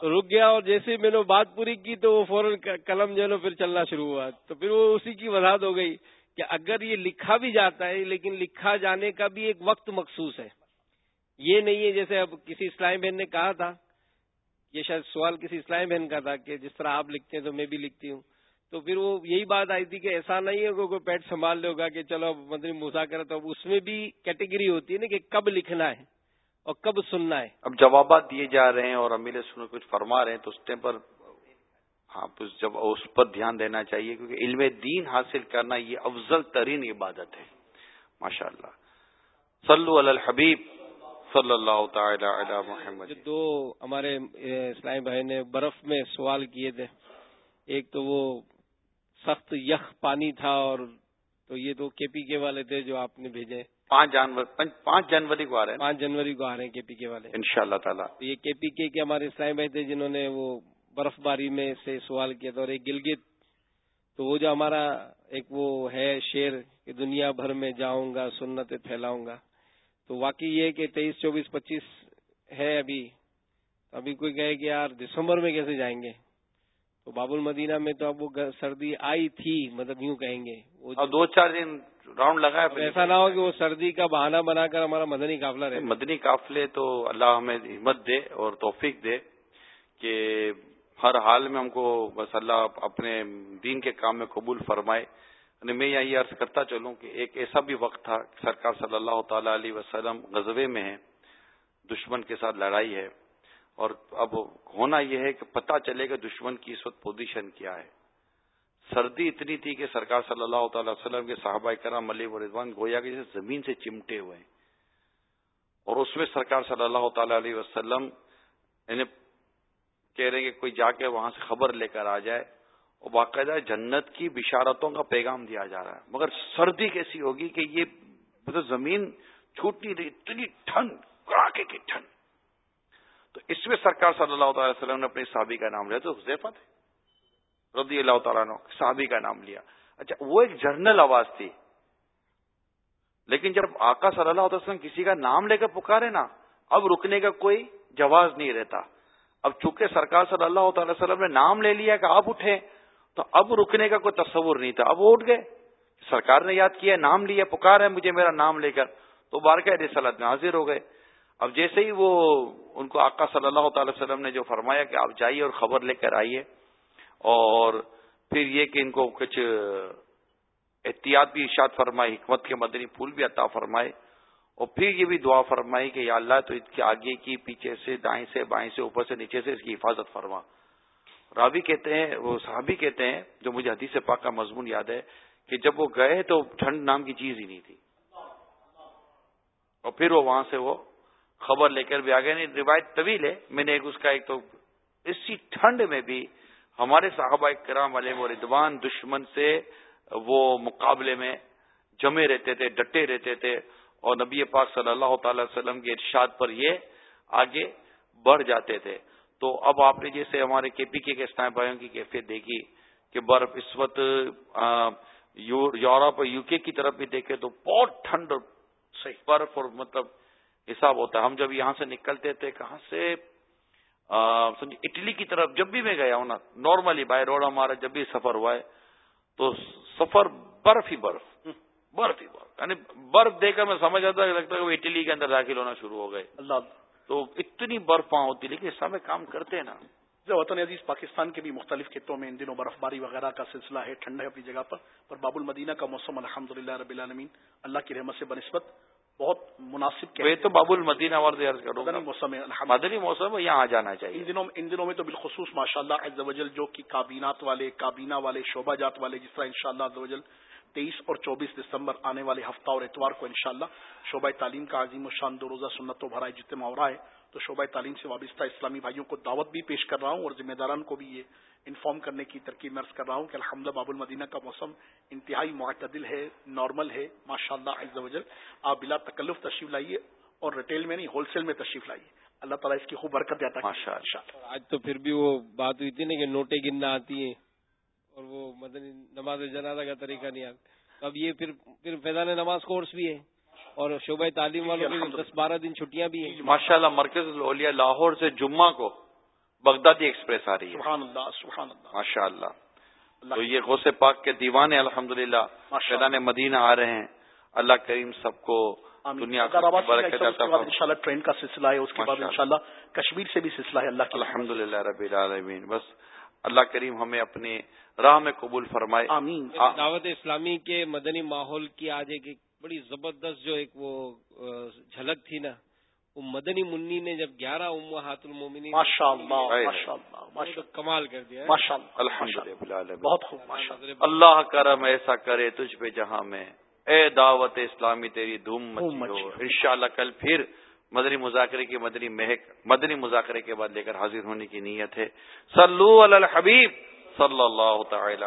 I: رک گیا اور جیسے ہی میں نے بات پوری کی، تو وہ فوراً قلم جو ہے نا، پھر چلنا شروع ہوا۔ تو پھر وہ اسی کی وضاحت ہو گئی کہ اگر یہ لکھا بھی جاتا ہے، لیکن لکھا جانے کا بھی ایک وقت مخصوص ہے۔ یہ نہیں ہے جیسے اب کسی اسلامی بہن نے کہا تھا یہ شاید سوال کسی اسلامی بہن کا تھا کہ جس طرح آپ لکھتے ہیں تو میں بھی لکھتی ہوں۔ تو پھر وہ یہی بات آئی تھی کہ ایسا نہیں ہے کوئی پیٹ سنبھال لے ہوگا کہ چلو مدنی موسا کرے تو اس میں بھی کیٹیگری ہوتی ہے نا کہ کب لکھنا ہے اور کب سننا ہے۔
B: اب جوابات دیے جا رہے ہیں اور امیر سن کچھ فرما رہے ہیں تو اس ٹائم پر ہاں جب اس پر دھیان دینا چاہیے کیونکہ علم دین حاصل کرنا یہ افضل ترین عبادت ہے۔ ماشاء اللہ صلو علی الحبیب۔ صلی اللہ تعالی علی محمد.
I: دو ہمارے اسلامی بھائی نے برف میں سوال کیے تھے۔ ایک تو وہ سخت یخ پانی تھا اور تو یہ تو کے پی کے والے تھے جو آپ نے بھیجے۔
B: پانچ جنوری پانچ جنوری کو آ رہے ہیں۔
I: پانچ جنوری کو آ رہے ہیں کے پی کے والے۔
B: ان شاء اللہ تعالیٰ۔
I: یہ کے پی کے کے ہمارے اسلام بھائی تھے جنہوں نے وہ برف باری میں سے سوال کیا تھا اور ایک گلگت۔ تو وہ جو ہمارا ایک وہ ہے شیر کہ دنیا بھر میں جاؤں گا سنت پھیلاؤں گا۔ تو واقعی یہ کہ تیئیس چوبیس پچیس ہے ابھی۔ ابھی کوئی کہے کہ یار دسمبر میں کیسے جائیں گے؟ تو باب المدینہ میں تو اب وہ سردی آئی تھی مطلب یوں کہیں گے۔
B: وہ دو چار دن راؤنڈ لگایا
I: ایسا نہ ہو کہ وہ سردی کا بہانہ بنا کر ہمارا مدنی قافلہ رہے۔
B: مدنی قافلے تو اللہ ہمیں ہمت دے اور توفیق دے کہ ہر حال میں ہم کو بس اللہ اپنے دین کے کام میں قبول فرمائے۔ یعنی میں یہ عرض کرتا چلوں کہ ایک ایسا بھی وقت تھا سرکار صلی اللہ تعالی علیہ وسلم غزبے میں ہے دشمن کے ساتھ لڑائی ہے۔ اور اب ہونا یہ ہے کہ پتہ چلے گا دشمن کی اس وقت پوزیشن کیا ہے۔ سردی اتنی تھی کہ سرکار صلی اللہ تعالی وسلم کے صحابہ کرام علی و رضوان گویا کے جیسے زمین سے چمٹے ہوئے ہیں۔ اور اس میں سرکار صلی اللہ تعالی علیہ وسلم انہیں کہہ رہے کہ کوئی جا کے وہاں سے خبر لے کر آ جائے۔ باقاعدہ جنت کی بشارتوں کا پیغام دیا جا رہا ہے۔ مگر سردی کیسی ہوگی کہ یہ مطلب زمین چھوٹ نہیں رہی اتنی ٹھنڈ، کڑاکے کی ٹھنڈ۔ تو اس میں سرکار صلی اللہ تعالی وسلم نے اپنے صحابی کا نام لیا، تو حضیفہ تھے۔ رضی اللہ تعالیٰ نے صحابی کا نام لیا۔ اچھا وہ ایک جرنل آواز تھی۔ لیکن جب آقا صلی اللہ علیہ وسلم کسی کا نام لے کر پکارے نا، اب رکنے کا کوئی جواز نہیں رہتا۔ اب چونکہ سرکار صلی اللہ تعالی وسلم نے نام لے لیا کہ آپ اٹھے تو اب رکنے کا کوئی تصور نہیں تھا۔ اب وہ اٹھ گئے۔ سرکار نے یاد کیا، نام لیا، پکار ہے مجھے میرا نام لے کر۔ تو بارکہ رسالت میں حاضر ہو گئے۔ اب جیسے ہی وہ، ان کو آقا صلی اللہ تعالی وسلم نے جو فرمایا کہ آپ جائیے اور خبر لے کر آئیے۔ اور پھر یہ کہ ان کو کچھ احتیاط بھی ارشاد فرمائے حکمت کے مدنی پھول بھی عطا فرمائے۔ اور پھر یہ بھی دعا فرمائی کہ یا اللہ تو اس کے آگے کی، پیچھے سے، دائیں سے، بائیں سے، اوپر سے، نیچے سے اس کی حفاظت فرما۔ راوی کہتے ہیں، وہ صحابی کہتے ہیں، جو مجھے حدیث پاک کا مضمون یاد ہے کہ جب وہ گئے تو ٹھنڈ نام کی چیز ہی نہیں تھی۔ اور پھر وہ وہاں سے وہ خبر لے کر بھی آ نہیں۔ روایت طویل ہے۔ میں نے ایک اس کا ایک تو اسی ٹھنڈ میں بھی ہمارے صحابہ کرام والے وہ ردوان دشمن سے وہ مقابلے میں جمے رہتے تھے، ڈٹے رہتے تھے۔ اور نبی پاک صلی اللہ تعالی وسلم کے ارشاد پر یہ آگے بڑھ جاتے تھے۔ تو اب آپ نے جیسے ہمارے کے پی کے اسلام بھائیوں کی کیفیت دیکھی کہ برف اس وقت یورپ اور یو کے کی طرف بھی دیکھے تو بہت ٹھنڈ صحیح برف اور مطلب حساب ہوتا ہے۔ ہم جب یہاں سے نکلتے تھے، کہاں سے؟ اٹلی کی طرف جب بھی میں گیا ہوں نا نارملی بائی روڈ ہمارا جب بھی سفر ہوا ہے، تو سفر برف ہی برف برف ہی برف۔ یعنی برف دیکھ کر میں سمجھ آتا لگتا ہے کہ وہ اٹلی کے اندر داخل ہونا شروع ہو گئے۔ اللہ۔ تو اتنی برف وہاں ہوتی لیکن اس سمے کام کرتے ہیں نا۔
A: جو وطن عزیز پاکستان کے بھی مختلف خطوں میں ان دنوں برف باری وغیرہ کا سلسلہ ہے ٹھنڈ ہے اپنی جگہ پر پر باب المدینہ کا موسم الحمد للہ رب العالمین اللہ کی رحمت سے بنسبت بہت مناسب
B: تو باب المدینہ
A: موسم
B: مدنی موسم یہاں آ جانا چاہیے۔
A: ان دنوں ان دنوں میں تو بالخصوص ماشاء اللہ جو کی کابینات والے کابینہ والے شعبہ جات والے جس طرح ان شاء اللہ تیئیس اور چوبیس دسمبر آنے والے ہفتہ اور اتوار کو انشاءاللہ شعبہ تعلیم کا عظیم و شان دو روزہ سنت و بھرائی جتنے رہا ہے تو شعبہ تعلیم سے وابستہ اسلامی بھائیوں کو دعوت بھی پیش کر رہا ہوں اور ذمہ داران کو بھی یہ انفارم کرنے کی ترکیب مرض کر رہا ہوں کہ الحمد باب المدینہ کا موسم انتہائی معتدل ہے نارمل ہے ماشاء اللہ وجل آپ بلا تکلف تشریف لائیے اور ریٹیل میں نہیں ہول سیل میں تشریف لائیے۔ اللہ تعالیٰ اس کی خوب برکت دیتا
I: ہے آج تو پھر بھی وہ بات ہوئی تھی نا کہ نوٹیں گننا آتی ہیں۔ اور وہ مدنی نماز جنازہ کا طریقہ نہیں آتا۔ اب یہ پھر پھر فیضان نماز کورس بھی ہے۔ اور شعبہ تعلیم والوں کی دس بارہ دن چھٹیاں بھی ہیں۔
B: ماشاء اللہ مرکز اولیا لاہور سے جمعہ کو بغدادی ایکسپریس آ رہی ہے۔
A: سبحان اللہ سبحان اللہ۔
B: ماشاء اللہ تو یہ غوث پاک کے دیوانے الحمد للہ شیدان مدینہ آ رہے ہیں۔ اللہ کریم سب کو دنیا
A: ان شاء اللہ ٹرین کا سلسلہ ہے اس کے بعد ان شاء اللہ کشمیر سے بھی سلسلہ ہے اللہ
B: الحمد للہ ربی العالمین۔ بس اللہ کریم ہمیں اپنے راہ میں قبول فرمائے۔
A: آمین۔
I: دعوت اسلامی کے مدنی ماحول کی آج ایک بڑی زبردست جو ایک وہ جھلک تھی نا وہ مدنی منی نے جب گیارہ ام ہاتھ المومنی کمال کر دیا
B: بہت خوب اللہ کرم ایسا کرے تجھ پہ جہاں میں۔ اے دعوت اسلامی تیری دھوم ان شاء اللہ کل پھر مدنی مذاکرے کی مدنی مہک، مدنی مذاکرے کے بعد لے کر حاضر ہونے کی نیت ہے۔ سلو الحبیب صلی اللہ تعالی